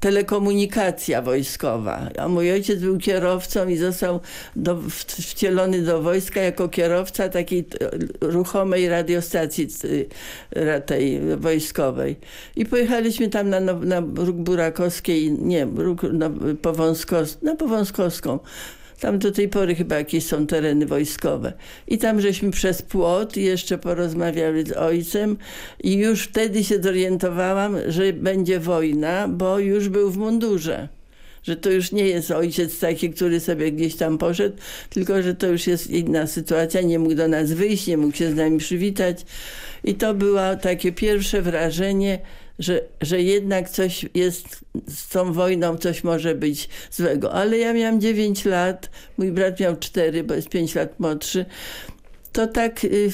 U: telekomunikacja wojskowa. A mój ojciec był kierowcą i został do, wcielony do wojska jako kierowca takiej ruchomej radiostacji tej wojskowej. I pojechaliśmy tam na, na Róg Burakowskiej, nie, Róg, na, Powązkos, na Powązkowską. Tam do tej pory chyba jakieś są tereny wojskowe. I tam żeśmy przez płot jeszcze porozmawiali z ojcem i już wtedy się zorientowałam, że będzie wojna, bo już był w mundurze że to już nie jest ojciec taki, który sobie gdzieś tam poszedł, tylko że to już jest inna sytuacja, nie mógł do nas wyjść, nie mógł się z nami przywitać. I to było takie pierwsze wrażenie, że, że jednak coś jest z tą wojną, coś może być złego. Ale ja miałam 9 lat, mój brat miał 4, bo jest 5 lat młodszy. To tak, y,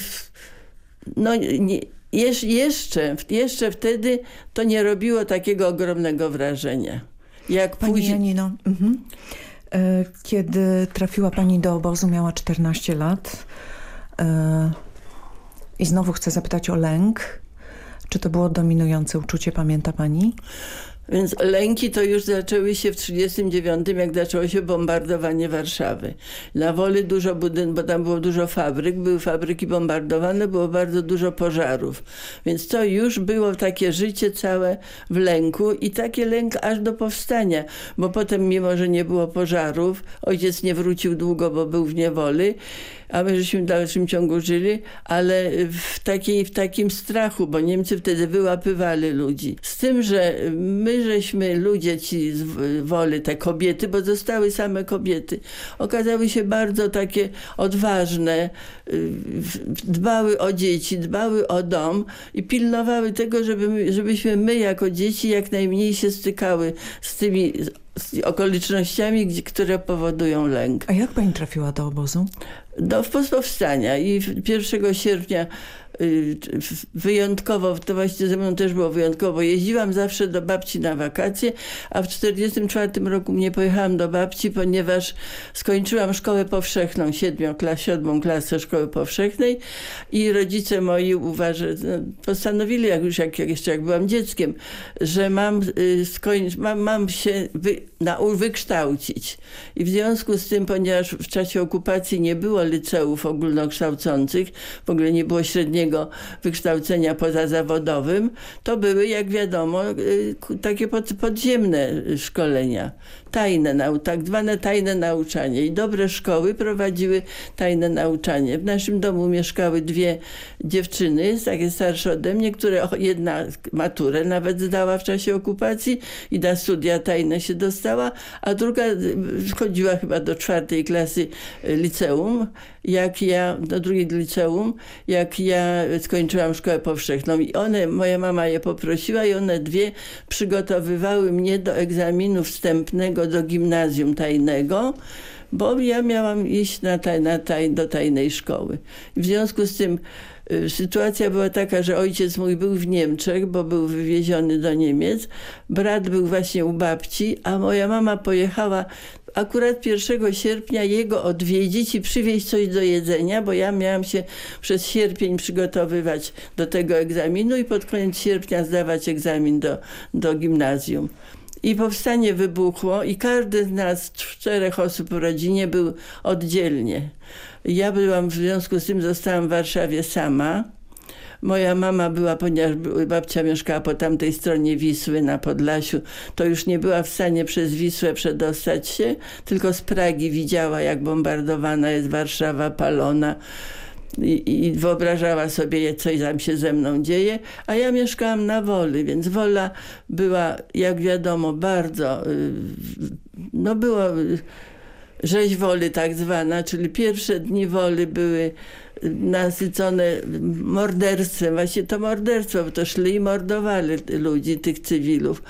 U: no nie, jeszcze, jeszcze wtedy to nie robiło takiego ogromnego wrażenia. Jak
T: Pani
U: później...
T: Janino, mhm. E, kiedy trafiła Pani do obozu, miała 14 lat. E, I znowu chcę zapytać o lęk. Czy to było dominujące uczucie, pamięta pani?
U: Więc lęki to już zaczęły się w 1939, jak zaczęło się bombardowanie Warszawy. Na Woli dużo budynków, bo tam było dużo fabryk, były fabryki bombardowane, było bardzo dużo pożarów. Więc to już było takie życie całe w lęku i taki lęk aż do powstania, bo potem mimo, że nie było pożarów, ojciec nie wrócił długo, bo był w niewoli, a my żeśmy w dalszym ciągu żyli, ale w, takiej, w takim strachu, bo Niemcy wtedy wyłapywali ludzi. Z tym, że my żeśmy ludzie ci z woli, te kobiety, bo zostały same kobiety, okazały się bardzo takie odważne, y, dbały o dzieci, dbały o dom i pilnowały tego, żeby, żebyśmy my jako dzieci jak najmniej się stykały z tymi z okolicznościami, które powodują lęk.
T: A jak pani trafiła do obozu?
U: Do powstania i 1 sierpnia Y, wyjątkowo, to właściwie ze mną też było wyjątkowo, jeździłam zawsze do babci na wakacje, a w 1944 roku nie pojechałam do babci, ponieważ skończyłam szkołę powszechną, klas, siódmą klasę szkoły powszechnej i rodzice moi uważa, no, postanowili, jak już jak, jeszcze jak byłam dzieckiem, że mam, y, skońc, mam, mam się wy, na, wykształcić. I w związku z tym, ponieważ w czasie okupacji nie było liceów ogólnokształcących, w ogóle nie było średniego wykształcenia pozazawodowym, to były, jak wiadomo, y, takie podziemne szkolenia tajne, tak zwane tajne nauczanie. I dobre szkoły prowadziły tajne nauczanie. W naszym domu mieszkały dwie dziewczyny, takie starsze ode mnie, które jedna maturę nawet zdała w czasie okupacji i na studia tajne się dostała, a druga chodziła chyba do czwartej klasy liceum, jak ja, do drugiej liceum, jak ja skończyłam szkołę powszechną. I one, moja mama je poprosiła i one dwie przygotowywały mnie do egzaminu wstępnego do gimnazjum tajnego, bo ja miałam iść na taj, na taj, do tajnej szkoły. W związku z tym y, sytuacja była taka, że ojciec mój był w Niemczech, bo był wywieziony do Niemiec. Brat był właśnie u babci, a moja mama pojechała akurat 1 sierpnia jego odwiedzić i przywieźć coś do jedzenia, bo ja miałam się przez sierpień przygotowywać do tego egzaminu i pod koniec sierpnia zdawać egzamin do, do gimnazjum. I powstanie wybuchło i każdy z nas, czterech osób w rodzinie był oddzielnie. Ja byłam, w związku z tym zostałam w Warszawie sama. Moja mama była, ponieważ babcia mieszkała po tamtej stronie Wisły na Podlasiu, to już nie była w stanie przez Wisłę przedostać się, tylko z Pragi widziała, jak bombardowana jest Warszawa, palona i, i wyobrażała sobie, co tam się ze mną dzieje, a ja mieszkałam na Woli, więc Wola była, jak wiadomo, bardzo, y, no było y, rzeź Woli tak zwana, czyli pierwsze dni Woli były nasycone morderstwem, właśnie to morderstwo, bo to szli i mordowali ludzi, tych cywilów.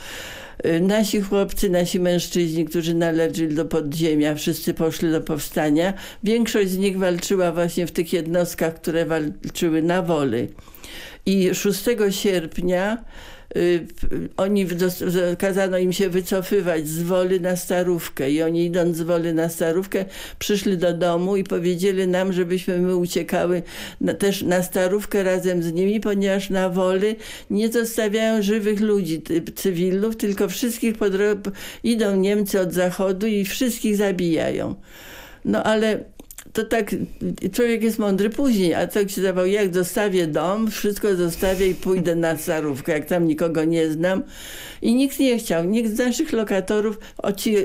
U: Y, nasi chłopcy, nasi mężczyźni, którzy należeli do podziemia, wszyscy poszli do powstania. Większość z nich walczyła właśnie w tych jednostkach, które walczyły na woli. I 6 sierpnia oni kazano im się wycofywać z Woli na Starówkę i oni idąc z Woli na Starówkę przyszli do domu i powiedzieli nam, żebyśmy my uciekały na, też na Starówkę razem z nimi, ponieważ na Woli nie zostawiają żywych ludzi, cywilów, tylko wszystkich idą Niemcy od zachodu i wszystkich zabijają. No ale to tak człowiek jest mądry później, a tak się zdawał, jak zostawię dom, wszystko zostawię i pójdę na starówkę, jak tam nikogo nie znam. I nikt nie chciał, nikt z naszych lokatorów, o ci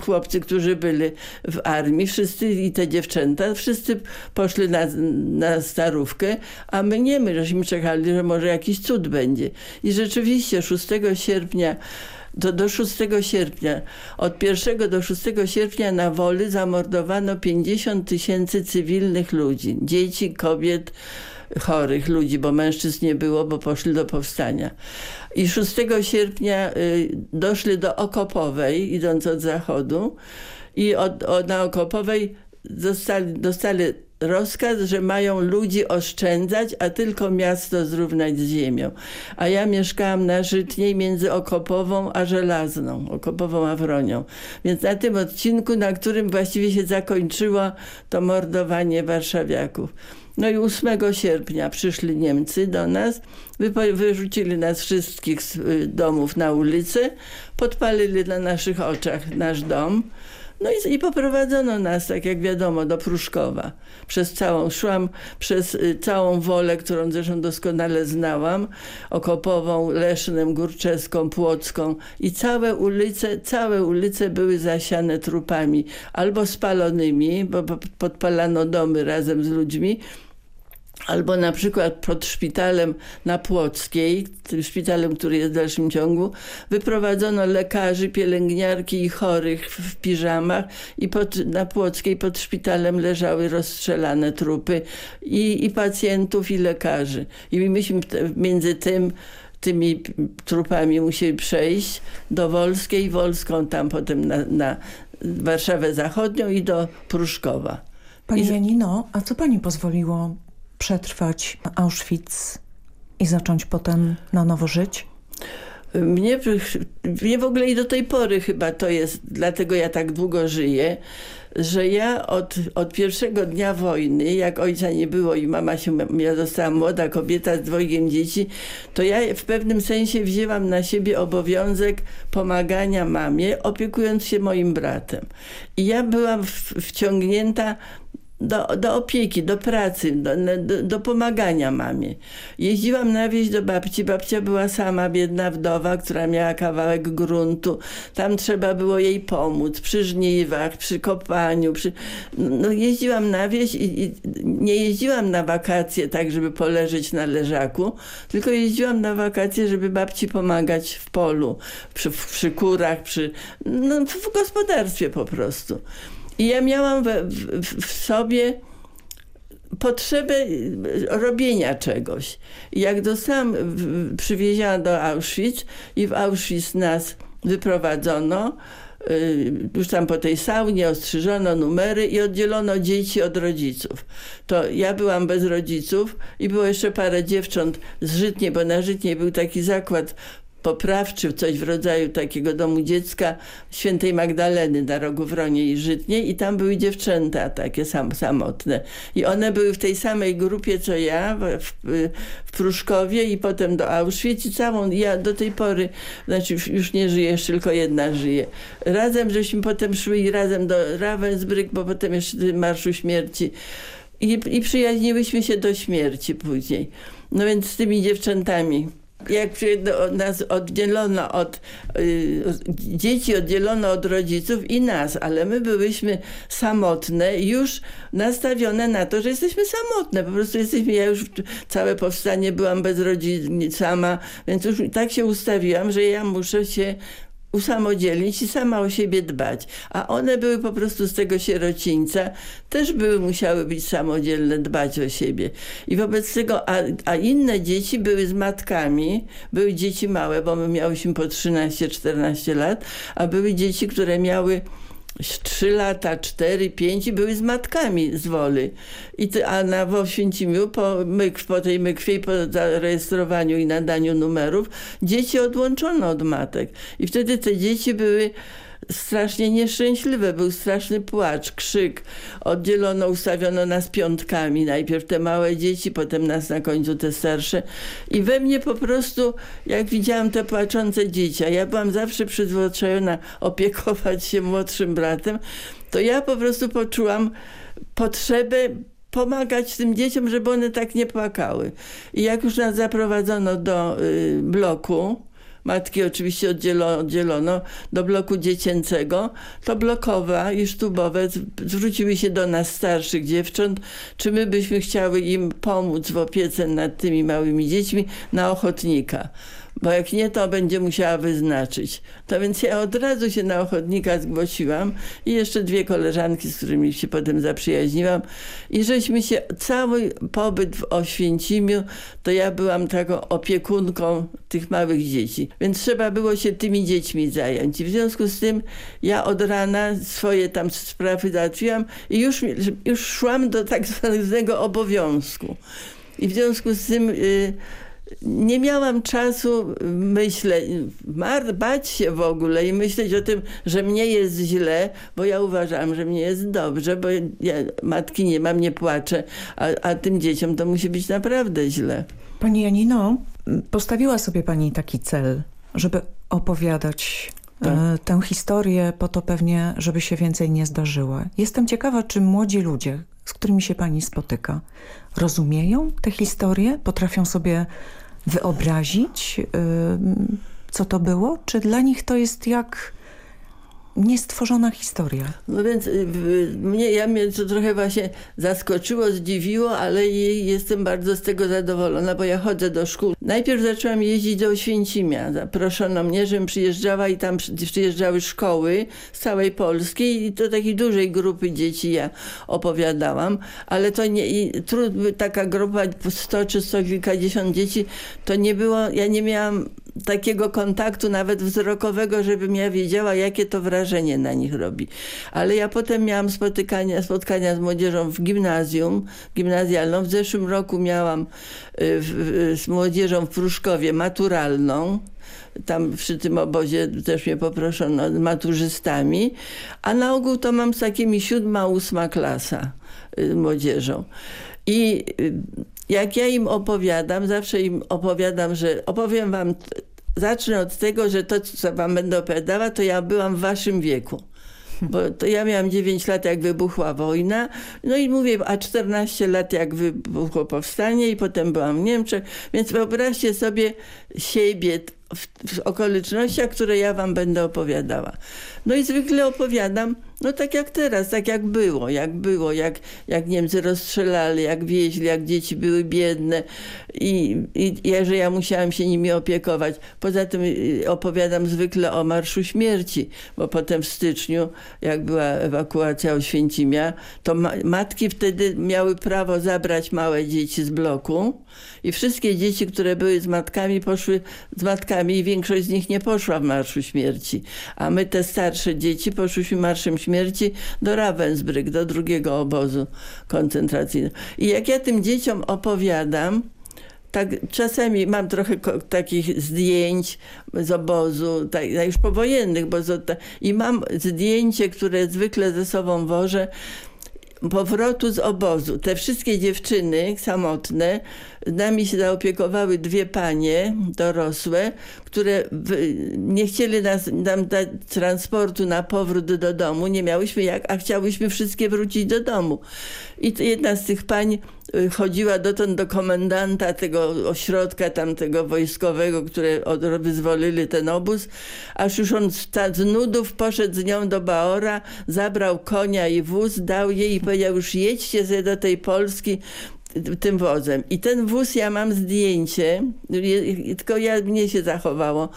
U: chłopcy, którzy byli w armii, wszyscy i te dziewczęta, wszyscy poszli na, na starówkę, a my nie, my żeśmy czekali, że może jakiś cud będzie. I rzeczywiście 6 sierpnia do, do 6 sierpnia. Od 1 do 6 sierpnia na Woli zamordowano 50 tysięcy cywilnych ludzi. Dzieci, kobiet, chorych ludzi, bo mężczyzn nie było, bo poszli do powstania. I 6 sierpnia y, doszli do Okopowej, idąc od zachodu i od, od, na Okopowej dostali, dostali rozkaz, że mają ludzi oszczędzać, a tylko miasto zrównać z ziemią. A ja mieszkałam na Żytniej między Okopową a Żelazną, Okopową a Wronią. Więc na tym odcinku, na którym właściwie się zakończyło to mordowanie warszawiaków. No i 8 sierpnia przyszli Niemcy do nas, wyrzucili nas wszystkich z y, domów na ulicę, podpalili na naszych oczach nasz dom. No i, i poprowadzono nas, tak jak wiadomo, do Pruszkowa. Przez całą, szłam przez y, całą wolę, którą zresztą doskonale znałam, Okopową, Lesznem, Górczeską, Płocką i całe ulice, całe ulice były zasiane trupami, albo spalonymi, bo podpalano domy razem z ludźmi, Albo na przykład pod szpitalem na Płockiej, tym szpitalem, który jest w dalszym ciągu, wyprowadzono lekarzy, pielęgniarki i chorych w piżamach i pod, na Płockiej pod szpitalem leżały rozstrzelane trupy i, i pacjentów, i lekarzy. I myśmy między tym tymi trupami musieli przejść do Wolskiej, Wolską tam potem na, na Warszawę Zachodnią i do Pruszkowa.
T: Pani Janino, a co pani pozwoliło przetrwać Auschwitz i zacząć potem na nowo żyć?
U: Mnie, mnie w ogóle i do tej pory chyba to jest, dlatego ja tak długo żyję, że ja od, od pierwszego dnia wojny, jak ojca nie było i mama się, ja została młoda kobieta z dwojgiem dzieci, to ja w pewnym sensie wzięłam na siebie obowiązek pomagania mamie, opiekując się moim bratem. I ja byłam w, wciągnięta do, do opieki, do pracy, do, do, do, pomagania mamie. Jeździłam na wieś do babci. Babcia była sama, biedna wdowa, która miała kawałek gruntu. Tam trzeba było jej pomóc przy żniwach, przy kopaniu. Przy... No, jeździłam na wieś i, i nie jeździłam na wakacje tak, żeby poleżeć na leżaku, tylko jeździłam na wakacje, żeby babci pomagać w polu, przy, przy kurach, przy, no, w gospodarstwie po prostu. I ja miałam w, w, w sobie potrzebę robienia czegoś. Jak dostałam, przywieziona do Auschwitz i w Auschwitz nas wyprowadzono, y, już tam po tej saunie ostrzyżono numery i oddzielono dzieci od rodziców. To ja byłam bez rodziców i było jeszcze parę dziewcząt z Żytniej, bo na Żytniej był taki zakład poprawczy, coś w rodzaju takiego domu dziecka świętej Magdaleny na rogu Wronie i Żytniej i tam były dziewczęta takie sam, samotne. I one były w tej samej grupie co ja w, w Pruszkowie i potem do Auschwitz i całą, ja do tej pory, znaczy już nie żyję, tylko jedna żyje. Razem żeśmy potem szły i razem do Ravensbrück, bo potem jeszcze Marszu Śmierci i, i przyjaźniłyśmy się do śmierci później. No więc z tymi dziewczętami jak nas oddzielono od y, dzieci, oddzielono od rodziców i nas, ale my byłyśmy samotne, już nastawione na to, że jesteśmy samotne. Po prostu jesteśmy, ja już całe powstanie byłam bez rodziny, sama, więc już tak się ustawiłam, że ja muszę się usamodzielnić i sama o siebie dbać. A one były po prostu z tego sierocińca, też były, musiały być samodzielne, dbać o siebie. I wobec tego, a, a inne dzieci były z matkami, były dzieci małe, bo my miałyśmy po 13-14 lat, a były dzieci, które miały trzy lata, cztery, pięć i były z matkami z Woli. I ty, a na w Oświęcimiu po, myk, po tej mykwie po zarejestrowaniu i nadaniu numerów dzieci odłączono od matek. I wtedy te dzieci były strasznie nieszczęśliwe. Był straszny płacz, krzyk. Oddzielono, ustawiono nas piątkami. Najpierw te małe dzieci, potem nas na końcu te starsze. I we mnie po prostu, jak widziałam te płaczące dzieci, a ja byłam zawsze przyzwyczajona opiekować się młodszym bratem, to ja po prostu poczułam potrzebę pomagać tym dzieciom, żeby one tak nie płakały. I jak już nas zaprowadzono do y, bloku, matki oczywiście oddzielono, do bloku dziecięcego, to blokowa i sztubowe. Zwróciły się do nas starszych dziewcząt, czy my byśmy chciały im pomóc w opiece nad tymi małymi dziećmi? Na ochotnika bo jak nie, to będzie musiała wyznaczyć. To więc ja od razu się na ochotnika zgłosiłam i jeszcze dwie koleżanki, z którymi się potem zaprzyjaźniłam i żeśmy się, cały pobyt w Oświęcimiu, to ja byłam taką opiekunką tych małych dzieci. Więc trzeba było się tymi dziećmi zająć. I w związku z tym ja od rana swoje tam sprawy załatwiłam i już, już szłam do tak zwanego obowiązku. I w związku z tym... Yy, nie miałam czasu, myślę, bać się w ogóle i myśleć o tym, że mnie jest źle, bo ja uważam, że mnie jest dobrze, bo ja matki nie mam, nie płaczę, a, a tym dzieciom to musi być naprawdę źle.
T: Pani Janino, postawiła sobie Pani taki cel, żeby opowiadać tak. E, tę historię po to pewnie, żeby się więcej nie zdarzyło. Jestem ciekawa, czy młodzi ludzie, z którymi się Pani spotyka, rozumieją te historie? Potrafią sobie wyobrazić, co to było? Czy dla nich to jest jak niestworzona historia.
U: No więc y, mnie, ja mnie to trochę właśnie zaskoczyło, zdziwiło, ale jestem bardzo z tego zadowolona, bo ja chodzę do szkół. Najpierw zaczęłam jeździć do Oświęcimia. Zaproszono mnie, żebym przyjeżdżała i tam przyjeżdżały szkoły z całej Polski i to takiej dużej grupy dzieci ja opowiadałam, ale to nie, trud, taka grupa 100 czy 100 kilkadziesiąt dzieci, to nie było, ja nie miałam takiego kontaktu nawet wzrokowego, żebym ja wiedziała, jakie to wrażenie na nich robi. Ale ja potem miałam spotykania, spotkania z młodzieżą w gimnazjum, gimnazjalną. W zeszłym roku miałam y, w, z młodzieżą w Pruszkowie maturalną tam przy tym obozie też mnie poproszono maturzystami, a na ogół to mam z takimi siódma, ósma klasa y, młodzieżą. I y, jak ja im opowiadam, zawsze im opowiadam, że opowiem wam, zacznę od tego, że to, co wam będę opowiadała, to ja byłam w waszym wieku. Bo ja miałam 9 lat, jak wybuchła wojna. No i mówię, a 14 lat, jak wybuchło powstanie i potem byłam w Niemczech. Więc wyobraźcie sobie siebie w, w okolicznościach, które ja wam będę opowiadała. No i zwykle opowiadam no tak jak teraz, tak jak było, jak było, jak, jak Niemcy rozstrzelali, jak wieźli, jak dzieci były biedne i, i, że ja musiałam się nimi opiekować. Poza tym y, opowiadam zwykle o Marszu Śmierci, bo potem w styczniu, jak była ewakuacja Oświęcimia, to ma matki wtedy miały prawo zabrać małe dzieci z bloku i wszystkie dzieci, które były z matkami, poszły z matkami i większość z nich nie poszła w Marszu Śmierci. A my te starsze dzieci poszłyśmy Marszem Śmierci do Ravensbrück, do drugiego obozu koncentracyjnego. I jak ja tym dzieciom opowiadam, tak czasami mam trochę takich zdjęć z obozu, tak, już powojennych, bo i mam zdjęcie, które zwykle ze sobą wożę, powrotu z obozu. Te wszystkie dziewczyny samotne, nami się zaopiekowały dwie panie dorosłe, które nie chcieli nas, nam dać transportu na powrót do domu. Nie miałyśmy jak, a chciałyśmy wszystkie wrócić do domu. I jedna z tych pań chodziła dotąd do komendanta tego ośrodka tamtego wojskowego, które wyzwolili ten obóz, aż już on z nudów poszedł z nią do Baora, zabrał konia i wóz, dał jej i powiedział już jedźcie sobie do tej Polski, tym wozem. I ten wóz, ja mam zdjęcie, tylko ja, mnie się zachowało.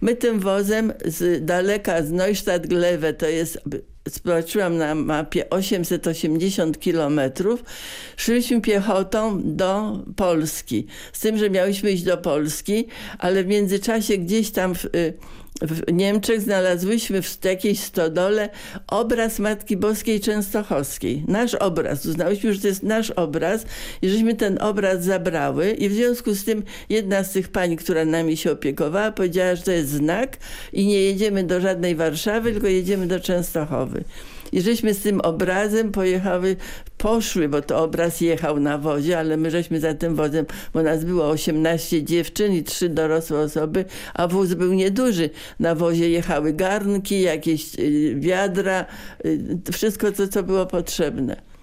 U: My tym wozem z daleka, z Neustadt-Glewe, to jest zobaczyłam na mapie 880 kilometrów, szliśmy piechotą do Polski. Z tym, że miałyśmy iść do Polski, ale w międzyczasie gdzieś tam w, y, w Niemczech znalazłyśmy w jakiejś stodole obraz Matki Boskiej Częstochowskiej. Nasz obraz. Uznałyśmy, że to jest nasz obraz i żeśmy ten obraz zabrały i w związku z tym jedna z tych pań, która nami się opiekowała, powiedziała, że to jest znak i nie jedziemy do żadnej Warszawy, tylko jedziemy do Częstochowy. I żeśmy z tym obrazem pojechały, poszły, bo to obraz jechał na wozie, ale my żeśmy za tym wozem, bo nas było 18 dziewczyn i trzy dorosłe osoby, a wóz był nieduży. Na wozie jechały garnki, jakieś y, wiadra, y, wszystko to, co było potrzebne.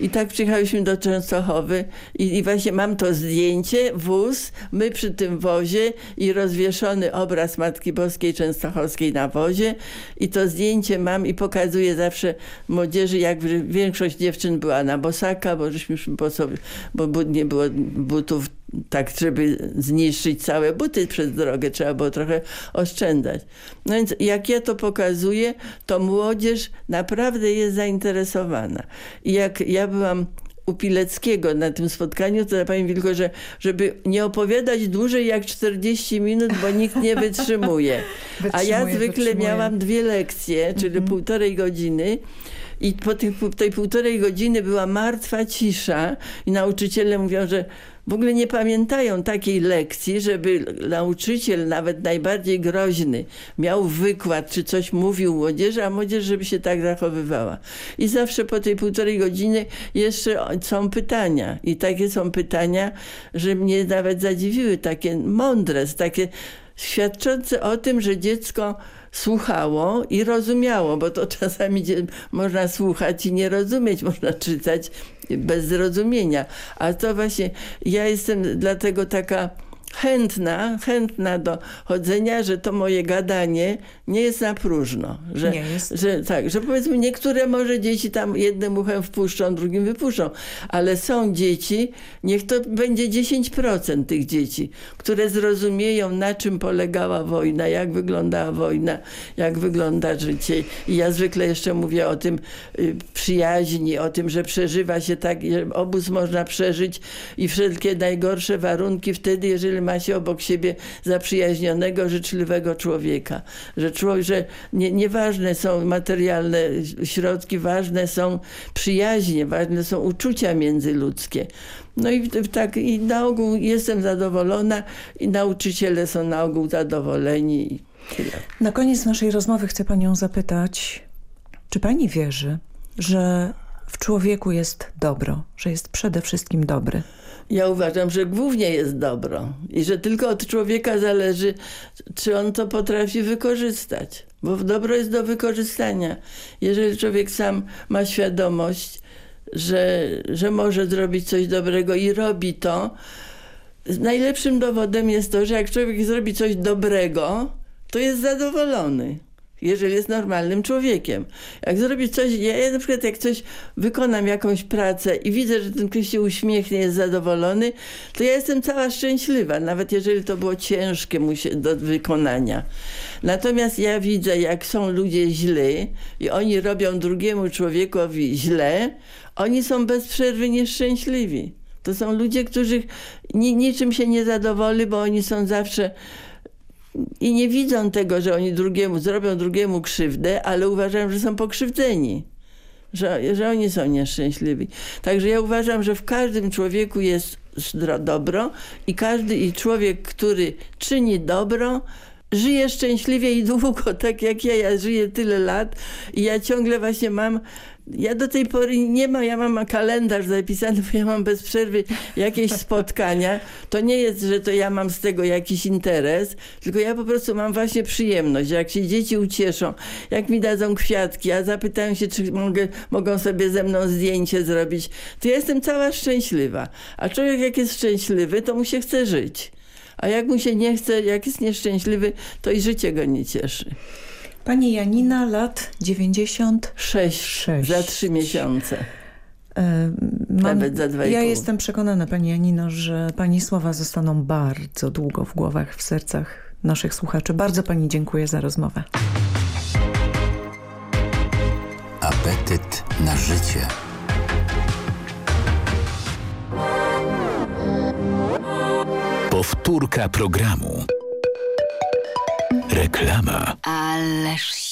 U: I tak przyjechałyśmy do Częstochowy i, i, właśnie mam to zdjęcie, wóz, my przy tym wozie i rozwieszony obraz Matki Boskiej Częstochowskiej na wozie. I to zdjęcie mam i pokazuję zawsze młodzieży, jak większość dziewczyn była na bosaka, bo żeśmy po sobie, bo nie było butów tak, żeby zniszczyć całe buty przez drogę, trzeba było trochę oszczędzać. No więc jak ja to pokazuję, to młodzież naprawdę jest zainteresowana. I jak ja byłam u Pileckiego na tym spotkaniu, to ja powiem tylko, że żeby nie opowiadać dłużej jak 40 minut, bo nikt nie wytrzymuje. A ja zwykle wytrzymuje. miałam dwie lekcje, czyli mm -hmm. półtorej godziny. I po tej, po tej półtorej godziny była martwa cisza i nauczyciele mówią, że w ogóle nie pamiętają takiej lekcji, żeby nauczyciel, nawet najbardziej groźny, miał wykład, czy coś mówił młodzieży, a młodzież, żeby się tak zachowywała. I zawsze po tej półtorej godziny jeszcze są pytania. I takie są pytania, że mnie nawet zadziwiły, takie mądre, takie świadczące o tym, że dziecko słuchało i rozumiało, bo to czasami można słuchać i nie rozumieć, można czytać bez zrozumienia. A to właśnie, ja jestem dlatego taka chętna, chętna do chodzenia, że to moje gadanie nie jest na próżno. Że, nie jest. Że, tak, że powiedzmy niektóre może dzieci tam jednym uchem wpuszczą, drugim wypuszczą, ale są dzieci, niech to będzie 10% tych dzieci, które zrozumieją na czym polegała wojna, jak wyglądała wojna, jak wygląda życie. I ja zwykle jeszcze mówię o tym y, przyjaźni, o tym, że przeżywa się tak, że obóz można przeżyć i wszelkie najgorsze warunki wtedy, jeżeli ma się obok siebie zaprzyjaźnionego, życzliwego człowieka. Że, człowiek, że nie, nieważne są materialne środki, ważne są przyjaźnie, ważne są uczucia międzyludzkie. No i tak i na ogół jestem zadowolona i nauczyciele są na ogół zadowoleni.
T: Na koniec naszej rozmowy chcę panią zapytać, czy pani wierzy, że w człowieku jest dobro, że jest przede wszystkim dobry?
U: Ja uważam, że głównie jest dobro i że tylko od człowieka zależy, czy on to potrafi wykorzystać, bo dobro jest do wykorzystania. Jeżeli człowiek sam ma świadomość, że, że może zrobić coś dobrego i robi to, najlepszym dowodem jest to, że jak człowiek zrobi coś dobrego, to jest zadowolony jeżeli jest normalnym człowiekiem. Jak zrobić coś, ja, ja na przykład jak coś wykonam jakąś pracę i widzę, że ten ktoś się uśmiechnie, jest zadowolony, to ja jestem cała szczęśliwa, nawet jeżeli to było ciężkie mu się do wykonania. Natomiast ja widzę, jak są ludzie źli i oni robią drugiemu człowiekowi źle, oni są bez przerwy nieszczęśliwi. To są ludzie, którzy niczym się nie zadowoli, bo oni są zawsze i nie widzą tego, że oni drugiemu zrobią drugiemu krzywdę, ale uważają, że są pokrzywdzeni. Że, że oni są nieszczęśliwi. Także ja uważam, że w każdym człowieku jest dobro i każdy i człowiek, który czyni dobro, żyje szczęśliwie i długo, tak jak ja. Ja żyję tyle lat i ja ciągle właśnie mam ja do tej pory nie mam, ja mam kalendarz zapisany, bo ja mam bez przerwy jakieś spotkania. To nie jest, że to ja mam z tego jakiś interes, tylko ja po prostu mam właśnie przyjemność. Jak się dzieci ucieszą, jak mi dadzą kwiatki, a zapytają się, czy mogę, mogą sobie ze mną zdjęcie zrobić, to ja jestem cała szczęśliwa. A człowiek jak jest szczęśliwy, to mu się chce żyć. A jak mu się nie chce, jak jest nieszczęśliwy, to i życie go nie cieszy.
T: Pani Janina, lat 96.
U: 6. Za trzy miesiące. E, mam, Nawet za dwa
T: Ja jestem przekonana, Pani Janino, że Pani słowa zostaną bardzo długo w głowach, w sercach naszych słuchaczy. Bardzo Pani dziękuję za rozmowę.
A: Apetyt na życie. Powtórka programu. Reklama.
K: Ależ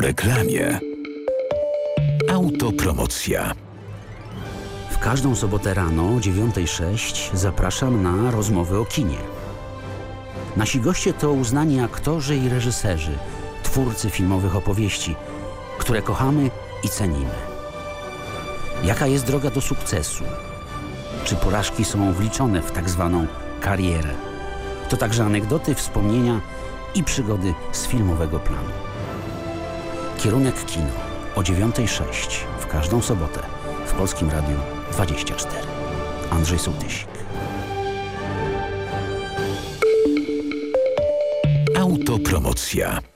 A: Reklamie. Autopromocja.
V: W każdą sobotę rano o 9.06 zapraszam na rozmowy o kinie. Nasi goście to uznani aktorzy i reżyserzy, twórcy filmowych opowieści, które kochamy i cenimy. Jaka jest droga do sukcesu? Czy porażki są wliczone w tak zwaną karierę? To także anegdoty, wspomnienia i przygody z filmowego planu. Kierunek kino o 9.06 w każdą sobotę w Polskim Radiu 24. Andrzej Sołtysik.
A: Autopromocja.